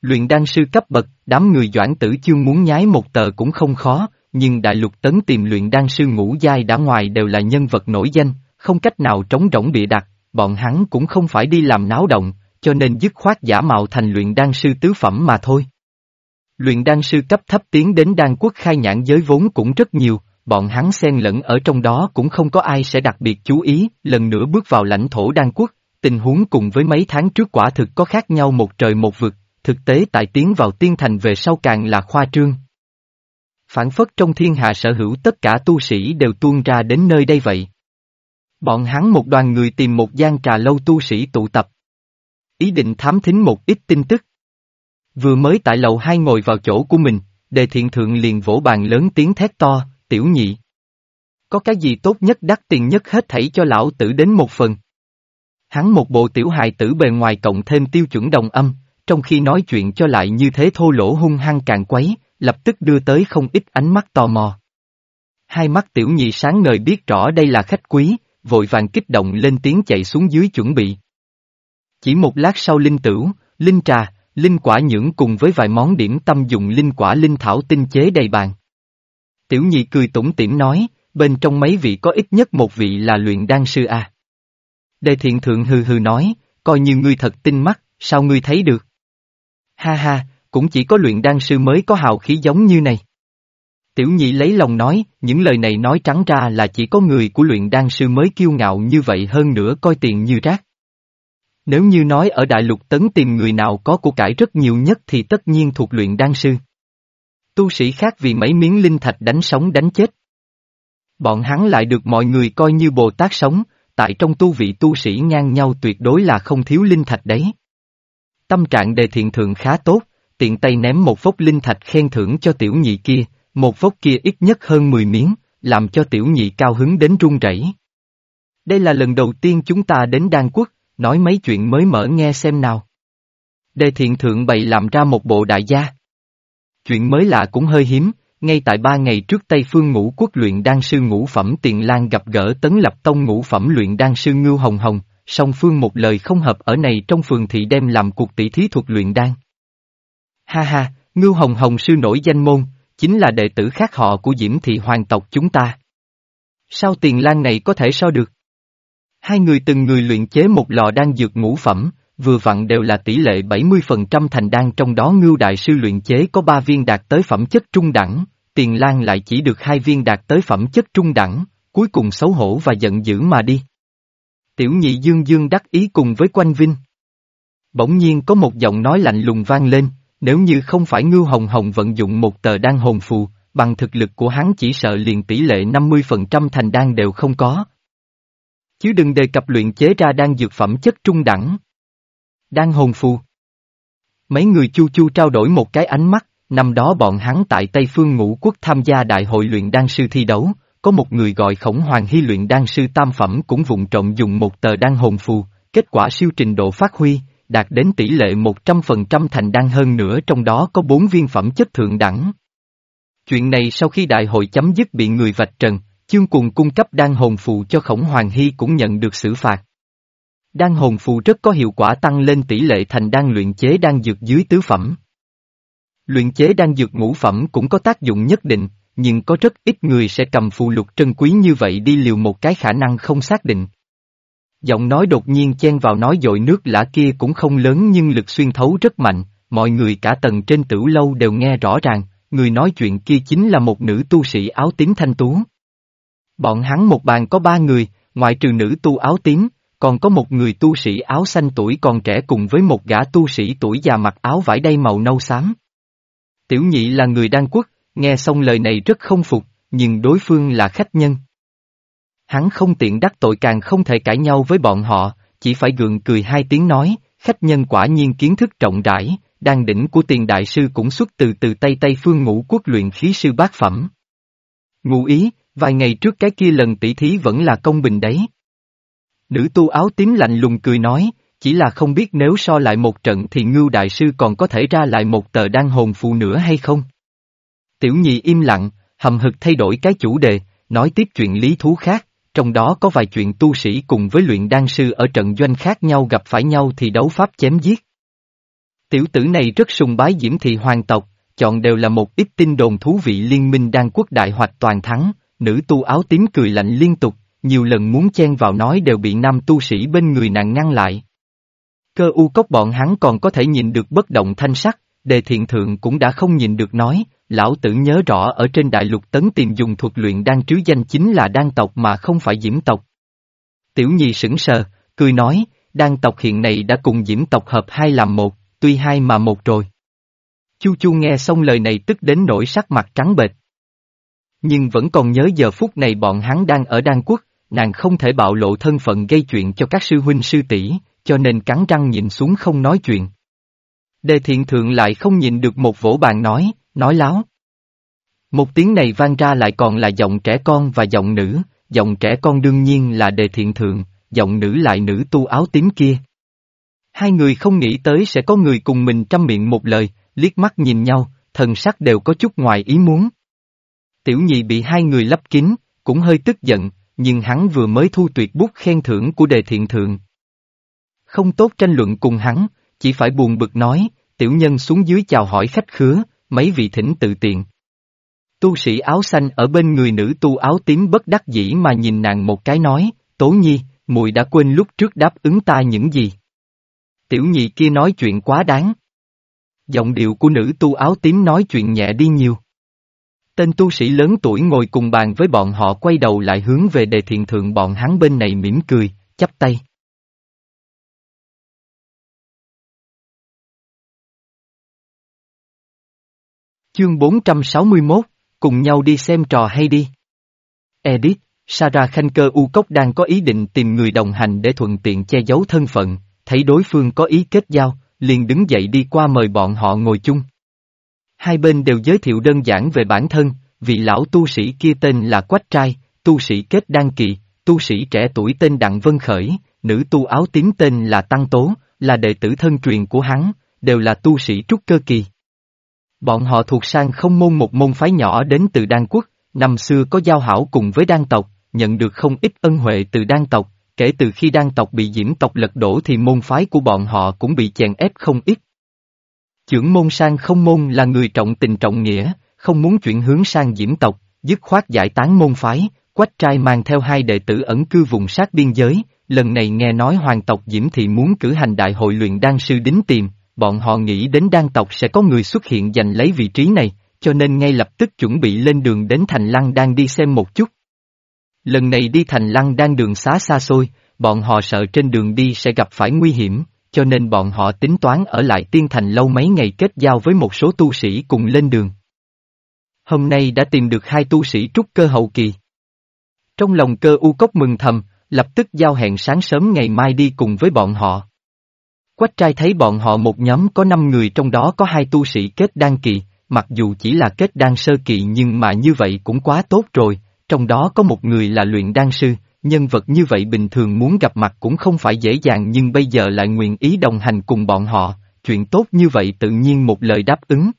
Luyện đan sư cấp bậc, đám người doãn tử chương muốn nhái một tờ cũng không khó, nhưng đại lục tấn tìm luyện đan sư ngũ giai đã ngoài đều là nhân vật nổi danh, không cách nào trống rỗng bịa đặt, bọn hắn cũng không phải đi làm náo động, cho nên dứt khoát giả mạo thành luyện đan sư tứ phẩm mà thôi. Luyện đan sư cấp thấp tiến đến đan quốc khai nhãn giới vốn cũng rất nhiều, bọn hắn xen lẫn ở trong đó cũng không có ai sẽ đặc biệt chú ý, lần nữa bước vào lãnh thổ đan quốc, tình huống cùng với mấy tháng trước quả thực có khác nhau một trời một vực, thực tế tại tiến vào tiên thành về sau càng là khoa trương. Phản phất trong thiên hạ sở hữu tất cả tu sĩ đều tuôn ra đến nơi đây vậy. Bọn hắn một đoàn người tìm một gian trà lâu tu sĩ tụ tập. Ý định thám thính một ít tin tức. Vừa mới tại lầu hai ngồi vào chỗ của mình, đề thiện thượng liền vỗ bàn lớn tiếng thét to, tiểu nhị. Có cái gì tốt nhất đắt tiền nhất hết thảy cho lão tử đến một phần. Hắn một bộ tiểu hài tử bề ngoài cộng thêm tiêu chuẩn đồng âm, trong khi nói chuyện cho lại như thế thô lỗ hung hăng càng quấy, lập tức đưa tới không ít ánh mắt tò mò. Hai mắt tiểu nhị sáng ngời biết rõ đây là khách quý, vội vàng kích động lên tiếng chạy xuống dưới chuẩn bị. Chỉ một lát sau linh tửu, linh trà, linh quả nhưỡng cùng với vài món điểm tâm dùng linh quả linh thảo tinh chế đầy bàn. Tiểu nhị cười tủm tỉm nói, bên trong mấy vị có ít nhất một vị là luyện đan sư à. Đề thiện thượng hừ hừ nói, coi như ngươi thật tinh mắt, sao ngươi thấy được? Ha ha, cũng chỉ có luyện đan sư mới có hào khí giống như này. Tiểu nhị lấy lòng nói, những lời này nói trắng ra là chỉ có người của luyện đan sư mới kiêu ngạo như vậy hơn nữa coi tiền như rác. Nếu như nói ở đại lục tấn tìm người nào có của cải rất nhiều nhất thì tất nhiên thuộc luyện đan sư. Tu sĩ khác vì mấy miếng linh thạch đánh sống đánh chết. Bọn hắn lại được mọi người coi như Bồ Tát sống, tại trong tu vị tu sĩ ngang nhau tuyệt đối là không thiếu linh thạch đấy. Tâm trạng đề thiện thượng khá tốt, tiện tay ném một vốc linh thạch khen thưởng cho tiểu nhị kia, một vốc kia ít nhất hơn 10 miếng, làm cho tiểu nhị cao hứng đến run rẩy. Đây là lần đầu tiên chúng ta đến Đan Quốc, nói mấy chuyện mới mở nghe xem nào. Đề thiện thượng bày làm ra một bộ đại gia. Chuyện mới lạ cũng hơi hiếm, ngay tại ba ngày trước Tây Phương Ngũ Quốc luyện đan sư ngũ phẩm Tiền Lan gặp gỡ Tấn Lập Tông ngũ phẩm luyện đan sư Ngưu Hồng Hồng, song phương một lời không hợp ở này trong phường thị đem làm cuộc tỷ thí thuật luyện đan. Ha ha, Ngưu Hồng Hồng sư nổi danh môn, chính là đệ tử khác họ của Diễm Thị hoàng tộc chúng ta. Sao Tiền Lan này có thể so được? Hai người từng người luyện chế một lò đan dược ngũ phẩm, vừa vặn đều là tỷ lệ 70% thành đan trong đó ngưu đại sư luyện chế có 3 viên đạt tới phẩm chất trung đẳng, tiền lan lại chỉ được hai viên đạt tới phẩm chất trung đẳng, cuối cùng xấu hổ và giận dữ mà đi. Tiểu nhị dương dương đắc ý cùng với quanh vinh. Bỗng nhiên có một giọng nói lạnh lùng vang lên, nếu như không phải ngưu hồng hồng vận dụng một tờ đan hồn phù, bằng thực lực của hắn chỉ sợ liền tỷ lệ 50% thành đan đều không có. Chứ đừng đề cập luyện chế ra đan dược phẩm chất trung đẳng. Đan hồn phù. Mấy người chu chu trao đổi một cái ánh mắt, năm đó bọn hắn tại Tây Phương Ngũ Quốc tham gia đại hội luyện đan sư thi đấu, có một người gọi khổng hoàng hy luyện đan sư tam phẩm cũng vụng trộm dùng một tờ đan hồn phù, kết quả siêu trình độ phát huy, đạt đến tỷ lệ 100% thành đan hơn nữa trong đó có bốn viên phẩm chất thượng đẳng. Chuyện này sau khi đại hội chấm dứt bị người vạch trần, chương cùng cung cấp đan hồn phù cho khổng hoàng hy cũng nhận được xử phạt. Đan hồn phù rất có hiệu quả tăng lên tỷ lệ thành đan luyện chế đan dược dưới tứ phẩm. Luyện chế đan dược ngũ phẩm cũng có tác dụng nhất định, nhưng có rất ít người sẽ cầm phù lục trân quý như vậy đi liều một cái khả năng không xác định. Giọng nói đột nhiên chen vào nói dội nước lã kia cũng không lớn nhưng lực xuyên thấu rất mạnh, mọi người cả tầng trên tử lâu đều nghe rõ ràng, người nói chuyện kia chính là một nữ tu sĩ áo tím thanh tú. Bọn hắn một bàn có ba người, ngoại trừ nữ tu áo tím, còn có một người tu sĩ áo xanh tuổi còn trẻ cùng với một gã tu sĩ tuổi già mặc áo vải đay màu nâu xám. Tiểu nhị là người đan quốc, nghe xong lời này rất không phục, nhưng đối phương là khách nhân. Hắn không tiện đắc tội càng không thể cãi nhau với bọn họ, chỉ phải gượng cười hai tiếng nói, khách nhân quả nhiên kiến thức rộng rãi, đan đỉnh của tiền đại sư cũng xuất từ từ Tây Tây Phương ngũ quốc luyện khí sư bát phẩm. Ngụ ý, vài ngày trước cái kia lần tỷ thí vẫn là công bình đấy. Nữ tu áo tím lạnh lùng cười nói, chỉ là không biết nếu so lại một trận thì ngưu đại sư còn có thể ra lại một tờ đan hồn phù nữa hay không? Tiểu nhị im lặng, hầm hực thay đổi cái chủ đề, nói tiếp chuyện lý thú khác, trong đó có vài chuyện tu sĩ cùng với luyện đan sư ở trận doanh khác nhau gặp phải nhau thì đấu pháp chém giết. Tiểu tử này rất sùng bái diễm thị hoàng tộc, chọn đều là một ít tin đồn thú vị liên minh đan quốc đại hoạch toàn thắng, nữ tu áo tím cười lạnh liên tục, nhiều lần muốn chen vào nói đều bị nam tu sĩ bên người nàng ngăn lại. Cơ u cốc bọn hắn còn có thể nhìn được bất động thanh sắc, đề thiện thượng cũng đã không nhìn được nói, lão tử nhớ rõ ở trên đại lục tấn tìm dùng thuật luyện đan trứ danh chính là đan tộc mà không phải diễm tộc. Tiểu nhi sững sờ, cười nói, đan tộc hiện nay đã cùng diễm tộc hợp hai làm một, tuy hai mà một rồi. Chu Chu nghe xong lời này tức đến nỗi sắc mặt trắng bệch. Nhưng vẫn còn nhớ giờ phút này bọn hắn đang ở đan quốc, nàng không thể bạo lộ thân phận gây chuyện cho các sư huynh sư tỷ, cho nên cắn răng nhịn xuống không nói chuyện. Đề thiện thượng lại không nhịn được một vỗ bàn nói, nói láo. Một tiếng này vang ra lại còn là giọng trẻ con và giọng nữ, giọng trẻ con đương nhiên là đề thiện thượng, giọng nữ lại nữ tu áo tím kia. Hai người không nghĩ tới sẽ có người cùng mình trăm miệng một lời, liếc mắt nhìn nhau, thần sắc đều có chút ngoài ý muốn. Tiểu nhị bị hai người lấp kín, cũng hơi tức giận, nhưng hắn vừa mới thu tuyệt bút khen thưởng của đề thiện thượng. Không tốt tranh luận cùng hắn, chỉ phải buồn bực nói, tiểu nhân xuống dưới chào hỏi khách khứa, mấy vị thỉnh tự tiện. Tu sĩ áo xanh ở bên người nữ tu áo tím bất đắc dĩ mà nhìn nàng một cái nói, Tố Nhi, muội đã quên lúc trước đáp ứng ta những gì. Tiểu nhị kia nói chuyện quá đáng. Giọng điệu của nữ tu áo tím nói chuyện nhẹ đi nhiều. Tên tu sĩ lớn tuổi ngồi cùng bàn với bọn họ quay đầu lại hướng về đề thiền thượng bọn hắn bên này mỉm cười, chắp tay. Chương 461, cùng nhau đi xem trò hay đi. Edit, Sarah Khanh Cơ U Cốc đang có ý định tìm người đồng hành để thuận tiện che giấu thân phận, thấy đối phương có ý kết giao, liền đứng dậy đi qua mời bọn họ ngồi chung. Hai bên đều giới thiệu đơn giản về bản thân, vị lão tu sĩ kia tên là Quách Trai, tu sĩ kết đan kỳ, tu sĩ trẻ tuổi tên Đặng Vân Khởi, nữ tu áo tím tên là Tăng Tố, là đệ tử thân truyền của hắn, đều là tu sĩ trúc cơ kỳ. Bọn họ thuộc sang không môn một môn phái nhỏ đến từ Đan Quốc, năm xưa có giao hảo cùng với Đan tộc, nhận được không ít ân huệ từ Đan tộc, kể từ khi Đan tộc bị diễm tộc lật đổ thì môn phái của bọn họ cũng bị chèn ép không ít. Chưởng môn sang không môn là người trọng tình trọng nghĩa, không muốn chuyển hướng sang diễm tộc, dứt khoát giải tán môn phái, quách trai mang theo hai đệ tử ẩn cư vùng sát biên giới, lần này nghe nói hoàng tộc diễm thị muốn cử hành đại hội luyện đan sư đính tìm, bọn họ nghĩ đến đan tộc sẽ có người xuất hiện giành lấy vị trí này, cho nên ngay lập tức chuẩn bị lên đường đến thành lăng đang đi xem một chút. Lần này đi thành lăng đang đường xá xa xôi, bọn họ sợ trên đường đi sẽ gặp phải nguy hiểm, cho nên bọn họ tính toán ở lại tiên thành lâu mấy ngày kết giao với một số tu sĩ cùng lên đường. Hôm nay đã tìm được hai tu sĩ trúc cơ hậu kỳ. Trong lòng cơ u cốc mừng thầm, lập tức giao hẹn sáng sớm ngày mai đi cùng với bọn họ. Quách trai thấy bọn họ một nhóm có năm người trong đó có hai tu sĩ kết đan kỳ, mặc dù chỉ là kết đan sơ kỳ nhưng mà như vậy cũng quá tốt rồi, trong đó có một người là luyện đan sư, nhân vật như vậy bình thường muốn gặp mặt cũng không phải dễ dàng nhưng bây giờ lại nguyện ý đồng hành cùng bọn họ, chuyện tốt như vậy tự nhiên một lời đáp ứng.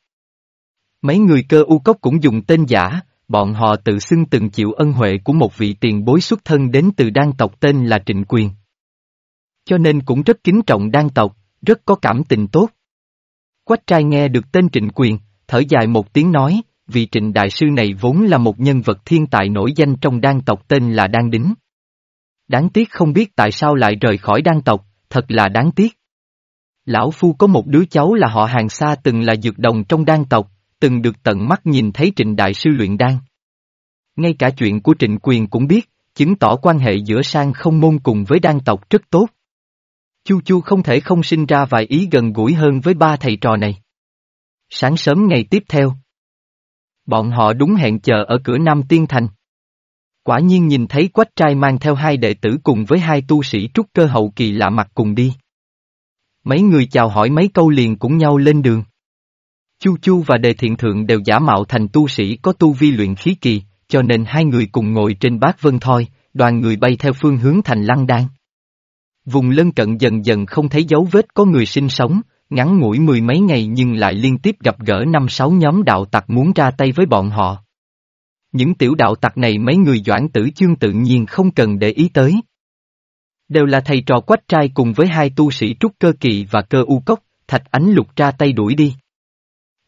Mấy người cơ u cốc cũng dùng tên giả, bọn họ tự xưng từng chịu ân huệ của một vị tiền bối xuất thân đến từ đan tộc tên là Trịnh Quyền. Cho nên cũng rất kính trọng đan tộc, rất có cảm tình tốt. Quách trai nghe được tên Trịnh Quyền, thở dài một tiếng nói, vị trịnh đại sư này vốn là một nhân vật thiên tài nổi danh trong đan tộc tên là Đan Đính. Đáng tiếc không biết tại sao lại rời khỏi đan tộc, thật là đáng tiếc. Lão Phu có một đứa cháu là họ hàng xa từng là dược đồng trong đan tộc, từng được tận mắt nhìn thấy trịnh đại sư luyện đan. Ngay cả chuyện của trịnh quyền cũng biết, chứng tỏ quan hệ giữa sang không môn cùng với đan tộc rất tốt. Chu Chu không thể không sinh ra vài ý gần gũi hơn với ba thầy trò này. Sáng sớm ngày tiếp theo, bọn họ đúng hẹn chờ ở cửa Nam Tiên Thành. Quả nhiên nhìn thấy quách trai mang theo hai đệ tử cùng với hai tu sĩ trúc cơ hậu kỳ lạ mặt cùng đi. Mấy người chào hỏi mấy câu liền cũng nhau lên đường. Chu Chu và Đề Thiện Thượng đều giả mạo thành tu sĩ có tu vi luyện khí kỳ, cho nên hai người cùng ngồi trên bát vân thoi, đoàn người bay theo phương hướng thành lăng đan. Vùng lân cận dần dần không thấy dấu vết có người sinh sống, ngắn ngủi mười mấy ngày nhưng lại liên tiếp gặp gỡ năm sáu nhóm đạo tặc muốn ra tay với bọn họ. Những tiểu đạo tặc này mấy người doãn tử chương tự nhiên không cần để ý tới. Đều là thầy trò quách trai cùng với hai tu sĩ trúc cơ kỳ và cơ u cốc, thạch ánh lục ra tay đuổi đi.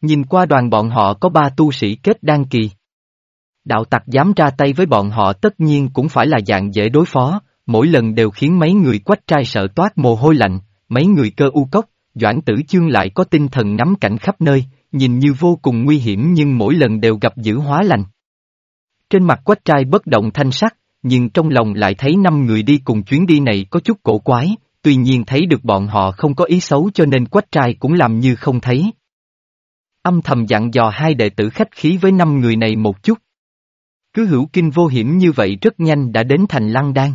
Nhìn qua đoàn bọn họ có ba tu sĩ kết đan kỳ. Đạo tặc dám ra tay với bọn họ tất nhiên cũng phải là dạng dễ đối phó, mỗi lần đều khiến mấy người quách trai sợ toát mồ hôi lạnh, mấy người cơ u cốc, Doãn Tử Chương lại có tinh thần nắm cảnh khắp nơi, nhìn như vô cùng nguy hiểm nhưng mỗi lần đều gặp dữ hóa lành. Trên mặt quách trai bất động thanh sắc, nhưng trong lòng lại thấy năm người đi cùng chuyến đi này có chút cổ quái, tuy nhiên thấy được bọn họ không có ý xấu cho nên quách trai cũng làm như không thấy. Âm thầm dặn dò hai đệ tử khách khí với năm người này một chút. Cứ hữu kinh vô hiểm như vậy rất nhanh đã đến thành lăng đan.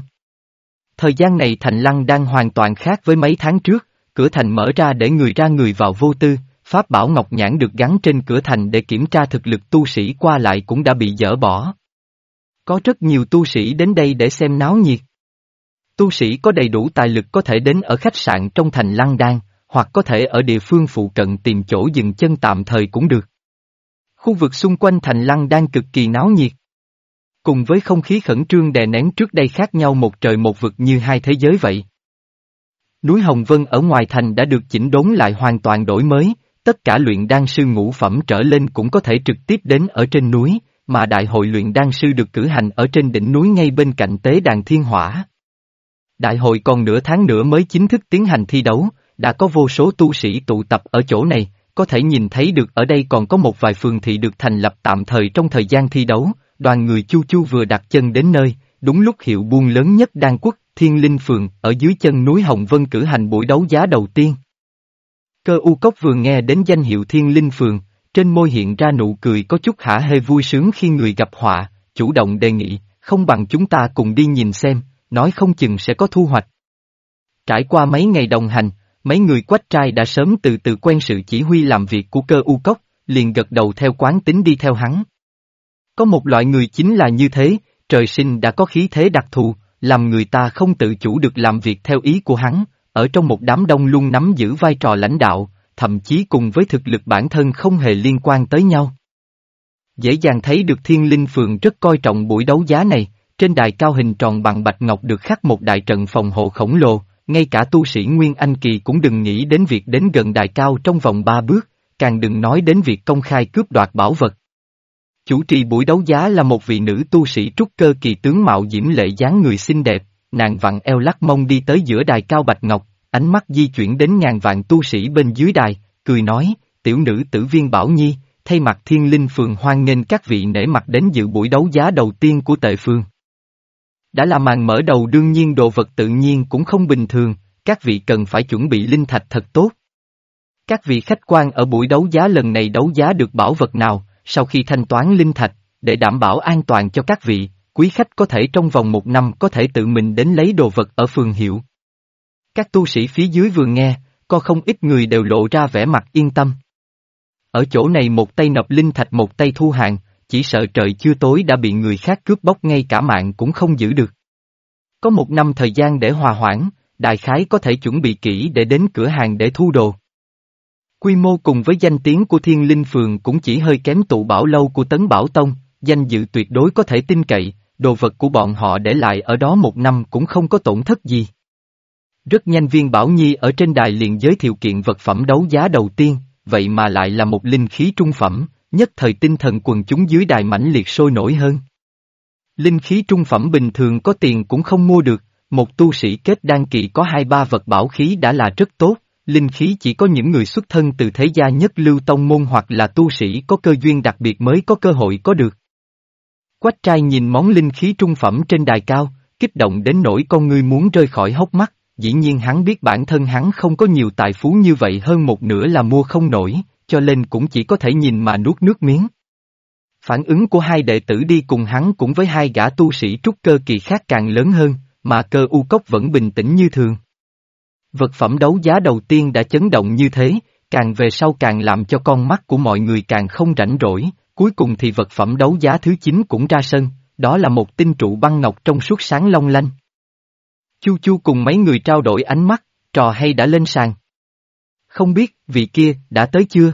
Thời gian này thành lăng đan hoàn toàn khác với mấy tháng trước, cửa thành mở ra để người ra người vào vô tư, pháp bảo ngọc nhãn được gắn trên cửa thành để kiểm tra thực lực tu sĩ qua lại cũng đã bị dỡ bỏ. Có rất nhiều tu sĩ đến đây để xem náo nhiệt. Tu sĩ có đầy đủ tài lực có thể đến ở khách sạn trong thành Lăng Đan, hoặc có thể ở địa phương phụ cận tìm chỗ dừng chân tạm thời cũng được. Khu vực xung quanh thành Lăng Đan cực kỳ náo nhiệt. Cùng với không khí khẩn trương đè nén trước đây khác nhau một trời một vực như hai thế giới vậy. Núi Hồng Vân ở ngoài thành đã được chỉnh đốn lại hoàn toàn đổi mới, tất cả luyện đan sư ngũ phẩm trở lên cũng có thể trực tiếp đến ở trên núi, mà đại hội luyện đan sư được cử hành ở trên đỉnh núi ngay bên cạnh tế đàn thiên hỏa. Đại hội còn nửa tháng nữa mới chính thức tiến hành thi đấu, đã có vô số tu sĩ tụ tập ở chỗ này, có thể nhìn thấy được ở đây còn có một vài phường thị được thành lập tạm thời trong thời gian thi đấu, đoàn người chu chu vừa đặt chân đến nơi, đúng lúc hiệu buôn lớn nhất đan quốc, Thiên Linh Phường, ở dưới chân núi Hồng Vân cử hành buổi đấu giá đầu tiên. Cơ u cốc vừa nghe đến danh hiệu Thiên Linh Phường, trên môi hiện ra nụ cười có chút hả hê vui sướng khi người gặp họa, chủ động đề nghị, không bằng chúng ta cùng đi nhìn xem, nói không chừng sẽ có thu hoạch. Trải qua mấy ngày đồng hành, mấy người quách trai đã sớm từ từ quen sự chỉ huy làm việc của cơ u cốc, liền gật đầu theo quán tính đi theo hắn. Có một loại người chính là như thế, trời sinh đã có khí thế đặc thù, làm người ta không tự chủ được làm việc theo ý của hắn, ở trong một đám đông luôn nắm giữ vai trò lãnh đạo, thậm chí cùng với thực lực bản thân không hề liên quan tới nhau. Dễ dàng thấy được thiên linh phường rất coi trọng buổi đấu giá này, trên đài cao hình tròn bằng bạch ngọc được khắc một đại trận phòng hộ khổng lồ, ngay cả tu sĩ Nguyên Anh Kỳ cũng đừng nghĩ đến việc đến gần đài cao trong vòng ba bước, càng đừng nói đến việc công khai cướp đoạt bảo vật. Chủ trì buổi đấu giá là một vị nữ tu sĩ trúc cơ kỳ tướng mạo diễm lệ dáng người xinh đẹp, nàng vặn eo lắc mông đi tới giữa đài cao bạch ngọc, ánh mắt di chuyển đến ngàn vạn tu sĩ bên dưới đài, cười nói, tiểu nữ tử viên Bảo Nhi, thay mặt thiên linh phường hoan nghênh các vị nể mặt đến dự buổi đấu giá đầu tiên của tệ phương. Đã là màn mở đầu đương nhiên đồ vật tự nhiên cũng không bình thường, các vị cần phải chuẩn bị linh thạch thật tốt. Các vị khách quan ở buổi đấu giá lần này đấu giá được bảo vật nào, sau khi thanh toán linh thạch, để đảm bảo an toàn cho các vị, quý khách có thể trong vòng một năm có thể tự mình đến lấy đồ vật ở phường hiệu. Các tu sĩ phía dưới vừa nghe, có không ít người đều lộ ra vẻ mặt yên tâm. Ở chỗ này một tay nộp linh thạch một tay thu hàng, chỉ sợ trời chưa tối đã bị người khác cướp bóc ngay cả mạng cũng không giữ được. Có một năm thời gian để hòa hoãn, đại khái có thể chuẩn bị kỹ để đến cửa hàng để thu đồ. Quy mô cùng với danh tiếng của thiên linh phường cũng chỉ hơi kém tụ bảo lâu của tấn bảo tông, danh dự tuyệt đối có thể tin cậy, đồ vật của bọn họ để lại ở đó một năm cũng không có tổn thất gì. Rất nhanh viên Bảo Nhi ở trên đài liền giới thiệu kiện vật phẩm đấu giá đầu tiên, vậy mà lại là một linh khí trung phẩm, nhất thời tinh thần quần chúng dưới đài mãnh liệt sôi nổi hơn. Linh khí trung phẩm bình thường có tiền cũng không mua được, một tu sĩ kết đan kỳ có hai ba vật bảo khí đã là rất tốt, linh khí chỉ có những người xuất thân từ thế gia nhất lưu tông môn hoặc là tu sĩ có cơ duyên đặc biệt mới có cơ hội có được. Quách trai nhìn món linh khí trung phẩm trên đài cao, kích động đến nỗi con ngươi muốn rơi khỏi hốc mắt, dĩ nhiên hắn biết bản thân hắn không có nhiều tài phú như vậy hơn một nửa là mua không nổi, cho nên cũng chỉ có thể nhìn mà nuốt nước miếng. Phản ứng của hai đệ tử đi cùng hắn cũng với hai gã tu sĩ trúc cơ kỳ khác càng lớn hơn, mà cơ u cốc vẫn bình tĩnh như thường. Vật phẩm đấu giá đầu tiên đã chấn động như thế, càng về sau càng làm cho con mắt của mọi người càng không rảnh rỗi, cuối cùng thì vật phẩm đấu giá thứ 9 cũng ra sân, đó là một tinh trụ băng ngọc trong suốt sáng long lanh. Chu Chu cùng mấy người trao đổi ánh mắt, trò hay đã lên sàn. Không biết, vị kia, đã tới chưa?